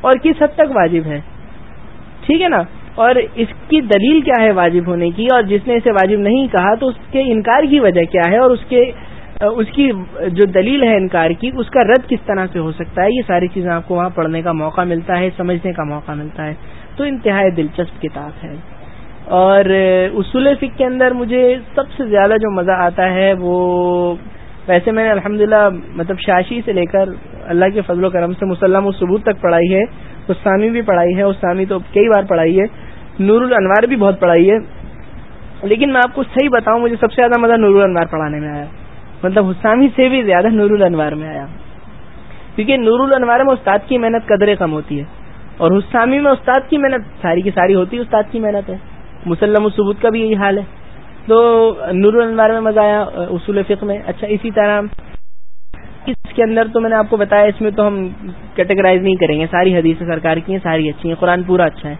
اور کس حد تک واجب ہے؟ ٹھیک ہے نا؟ اور اس کی دلیل کیا ہے واجب ہونے کی؟ اور جس نے اسے واجب نہیں کہا تو اس کے انکار کی وجہ کیا ہے؟ اور اس کے اس کی جو دلیل ہے انکار کی، اس کا رد کس طرح سے ہو سکتا ہے؟ یہ ساری چیزیں آپ کو وہاں پڑھنے کا موقع ملتا ہے، سمجھنے کا موقع ملتا ہے۔ تو انتہائی دلچسپ کتاب ہے۔ اور اصول فک کے اندر مجھے سب سے زیادہ جو مزہ آتا ہے وہ ویسے میں نے الحمد مطلب شاشی سے لے کر اللہ کے فضل و کرم سے مسلم و ثبوت تک پڑھائی ہے اسامی بھی پڑھائی ہے اسامی تو کئی بار پڑھائی ہے، نور الانوار بھی بہت پڑھائی ہے۔ لیکن میں آپ کو صحیح بتاؤں، مجھے سب سے زیادہ مزہ نور الانوار پڑھانے میں آیا۔ مطلب حسامی سے بھی زیادہ نور الانوار میں آیا۔ کیونکہ نور الانوار میں استاد کی محنت قدرے کم ہوتی ہے۔ اور حسامی میں استاد کی محنت ساری کی ساری ہوتی ہے، استاد کی محنت ہے۔ مسلم الثبوت کا بھی یہی حال ہے۔ تو نور الانوار میں مزہ آیا، اصول فقہ میں۔ اچھا اسی طرح اس کے اندر تو میں نے آپ کو بتایا، اس میں تو ہم کیٹیگرائز نہیں کریں گے۔ ساری حدیث سرکار کی ہیں، ساری اچھی ہیں، قرآن پورا اچھا ہے۔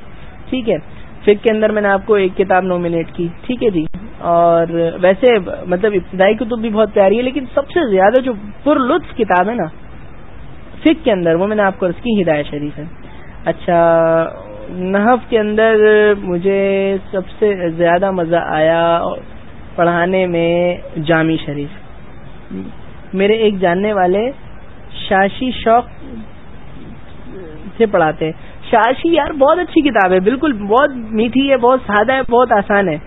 ٹھیک ہے۔ فک کے اندر میں نے آپ کو ایک کتاب نومینیٹ کی، ٹھیک ہے جی؟ اور ویسے مطلب ابتدائی کتب بھی بہت پیاری ہے لیکن سب سے زیادہ جو پر لطف کتاب ہے نا فک کے اندر، وہ میں نے آپ کو اس کی، ہدایت شریف ہے۔ اچھا نحف کے اندر مجھے سب سے زیادہ مزہ آیا پڑھانے میں جامع شریف۔ میرے ایک جاننے والے شاشی شوق سے پڑھاتے شاشی یار بہت اچھی کتاب ہے، بالکل بہت میٹھی ہے، بہت سادہ ہے، بہت آسان ہے۔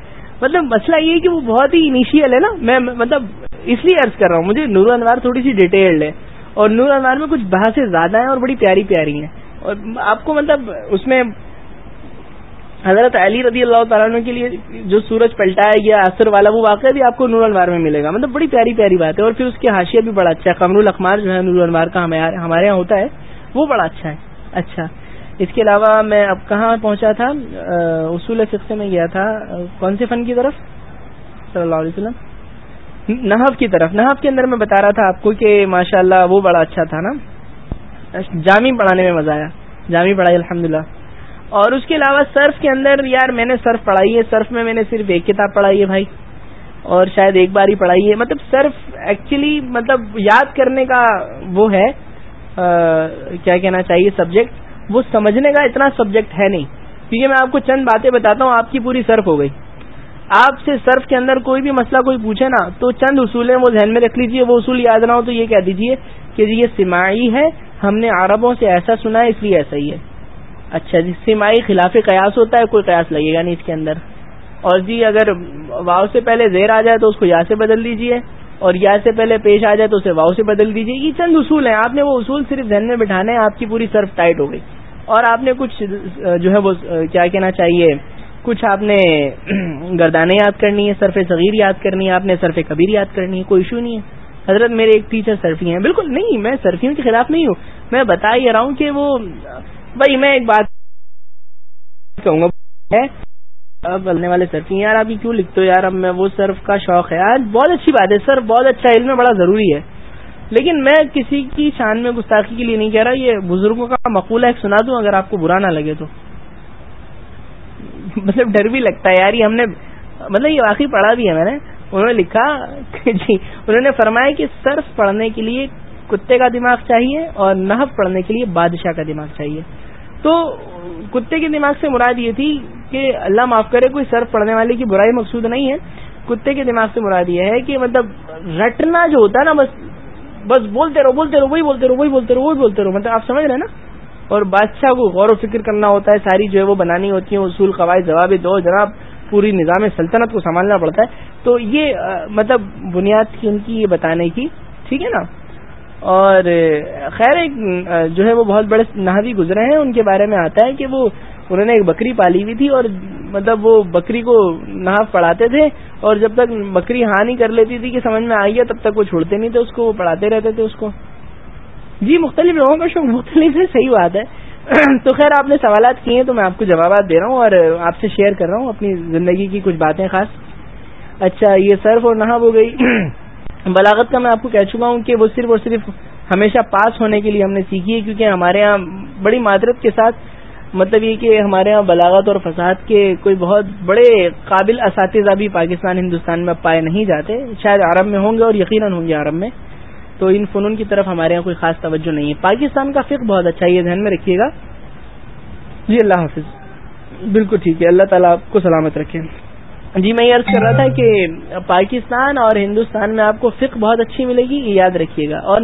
مطلب مسئلہ یہ ہے کہ وہ بہت ہی انیشیل ہے نا۔ میں مطلب اس لیے عرض کر رہا ہوں، مجھے نور انوار تھوڑی سی ڈیٹیلڈ ہے۔ اور نور انوار میں کچھ بہت سے زیادہ ہیں اور بڑی پیاری پیاری ہیں۔ اور آپ کو مطلب اس میں حضرت علی رضی اللہ تعالیٰ کے لیے جو سورج پلٹایا گیا اثر والا وہ واقعہ بھی آپ کو نور انوار میں ملے گا۔ مطلب بڑی پیاری پیاری بات ہے۔ اور پھر اس کی حاشیہ بھی بڑا اچھا ہے۔ قمر الخمار جو ہے، نور انوار کا ہمارے یہاں ہوتا ہے، وہ بڑا اچھا ہے۔ اچھا۔ اس کے علاوہ میں اب کہاں پہنچا تھا؟ اصول فقہ میں گیا تھا۔ کون سے فن کی طرف؟ صلی اللہ علیہ وسلم۔ نحف کی طرف۔ نحف کے اندر میں بتا رہا تھا آپ کو کہ ماشاء اللہ وہ بڑا اچھا تھا نا۔ جامع پڑھانے میں مزہ آیا۔ جامع پڑھائی الحمد اور اس کے علاوہ سرف کے اندر یار میں نے سرف پڑھائی ہے۔ سرف میں میں نے صرف ایک کتاب پڑھائی ہے بھائی۔ اور شاید ایک بار ہی پڑھائی ہے۔ مطلب سرف ایکچولی مطلب یاد کرنے کا وہ ہے۔ کیا کہنا چاہیے سبجیکٹ وہ سمجھنے کا اتنا سبجیکٹ ہے نہیں۔ کیونکہ میں آپ کو چند باتیں بتاتا ہوں، آپ کی پوری سرف ہو گئی۔ آپ سے سرف کے اندر کوئی بھی مسئلہ کوئی پوچھے نا، تو چند اصول ہیں وہ ذہن میں رکھ لیجیے، وہ اصول یاد نہ ہو تو یہ کہہ دیجیے کہ جی یہ سماعی ہے، ہم نے عربوں سے ایسا سنا ہے، اس لیے ایسا ہی ہے۔ اچھا جی سماعی خلاف قیاس ہوتا ہے، کوئی قیاس لگے گا نہیں اس کے اندر۔ اور جی اگر واؤ سے پہلے زیر آ جائے تو اس کو یا سے بدل دیجیے، اور یا سے پہلے پیش آ جائے تو اسے واؤ سے بدل دیجیے یہ چند اصول ہیں، آپ نے وہ اصول صرف ذہن میں بٹھانے آپ کی پوری سرف ٹائٹ ہو گئی۔ اور آپ نے کچھ جو ہے وہ کیا کہنا چاہیے، کچھ آپ نے گردانیں یاد کرنی ہے سرف صغیر یاد کرنی ہے آپ نے سرف کبیر یاد کرنی ہے کوئی ایشو نہیں ہے۔ حضرت میرے ایک ٹیچر سرفی ہیں۔ بالکل نہیں، میں سرفیوں کے خلاف نہیں ہوں۔ میں بتا ہی رہا ہوں کہ وہ، بھائی میں ایک بات کہوں گا بلنے والے سرفی یار ابھی کیوں لکھتے ہو؟ یار اب میں وہ سرف کا شوق ہے۔ یار، بہت اچھی بات ہے۔ سر، بہت اچھا علم بڑا ضروری ہے۔ لیکن میں کسی کی شان میں گستاخی کے لیے نہیں کہہ رہا، یہ بزرگوں کا مقولہ ایک سنا دوں، اگر آپ کو برا نہ لگے تو۔ مطلب ڈر بھی لگتا ہے یار، یہ ہم نے مطلب یہ واقعی پڑھا بھی ہے میں نے۔ انہوں نے لکھا کہ جی انہوں نے فرمایا کہ سرف پڑھنے کے لیے کتے کا دماغ چاہیے اور نحف پڑھنے کے لیے بادشاہ کا دماغ چاہیے۔ تو کتے کے دماغ سے مراد یہ تھی کہ اللہ معاف کرے، کوئی سر پڑنے والے کی برائی مقصود نہیں ہے۔ کتے کے دماغ سے مراد یہ ہے کہ مطلب رٹنا جو ہوتا ہے نا، بس بس بولتے رہو بولتے رہو، وہی بولتے رہو، وہی بولتے رہو، وہی بولتے رہو مطلب آپ سمجھ رہے ہیں نا؟ اور بادشاہ کو غور و فکر کرنا ہوتا ہے، ساری جو ہے وہ بنانی ہوتی ہیں، اصول، قواعد جواب دو جناب، پوری نظام سلطنت کو سنبھالنا پڑتا ہے۔ تو یہ مطلب بنیاد تھی ان کی، یہ بتانے کی، ٹھیک ہے نا؟ اور خیر ایک جو ہے وہ بہت بڑے نہوی گزرے ہیں، ان کے بارے میں آتا ہے کہ وہ انہوں نے ایک بکری پالی ہوئی تھی اور مطلب وہ بکری کو نہاف پڑھاتے تھے اور جب تک بکری ہاں نہیں کر لیتی تھی کہ سمجھ میں آئی ہے، تب تک وہ چھوڑتے نہیں تھے، اس کو وہ پڑھاتے رہتے تھے، اس کو۔ جی مختلف لوگوں کا شوق، مختلف ہے، صحیح بات ہے۔ تو خیر، آپ نے سوالات کیے ہیں تو میں آپ کو جوابات دے رہا ہوں اور آپ سے شیئر کر رہا ہوں اپنی زندگی کی کچھ باتیں خاص۔ اچھا یہ سرف اور نہا ہو گئی۔ بلاغت کا میں آپ کو کہہ چکا ہوں کہ وہ صرف اور صرف ہمیشہ پاس ہونے کے لیے ہم نے سیکھی ہے، کیونکہ ہمارے یہاں بڑی معذرت کے ساتھ مطلب یہ کہ ہمارے یہاں بلاغت اور فساد کے کوئی بہت بڑے قابل اساتذہ بھی پاکستان، ہندوستان میں پائے نہیں جاتے۔ شاید عرب میں ہوں گے اور یقیناً ہوں گے عرب میں۔ تو ان فنون کی طرف ہمارے یہاں کوئی خاص توجہ نہیں ہے۔ پاکستان کا فکر بہت اچھا یہ ذہن میں رکھیے گا۔ جی اللہ حافظ۔ بالکل ٹھیک ہے، اللہ تعالیٰ آپ کو سلامت رکھے۔ جی میں یہ عرض کر رہا تھا کہ پاکستان اور ہندوستان میں آپ کو فقہ بہت اچھی ملے گی، یہ یاد رکھیے گا۔ اور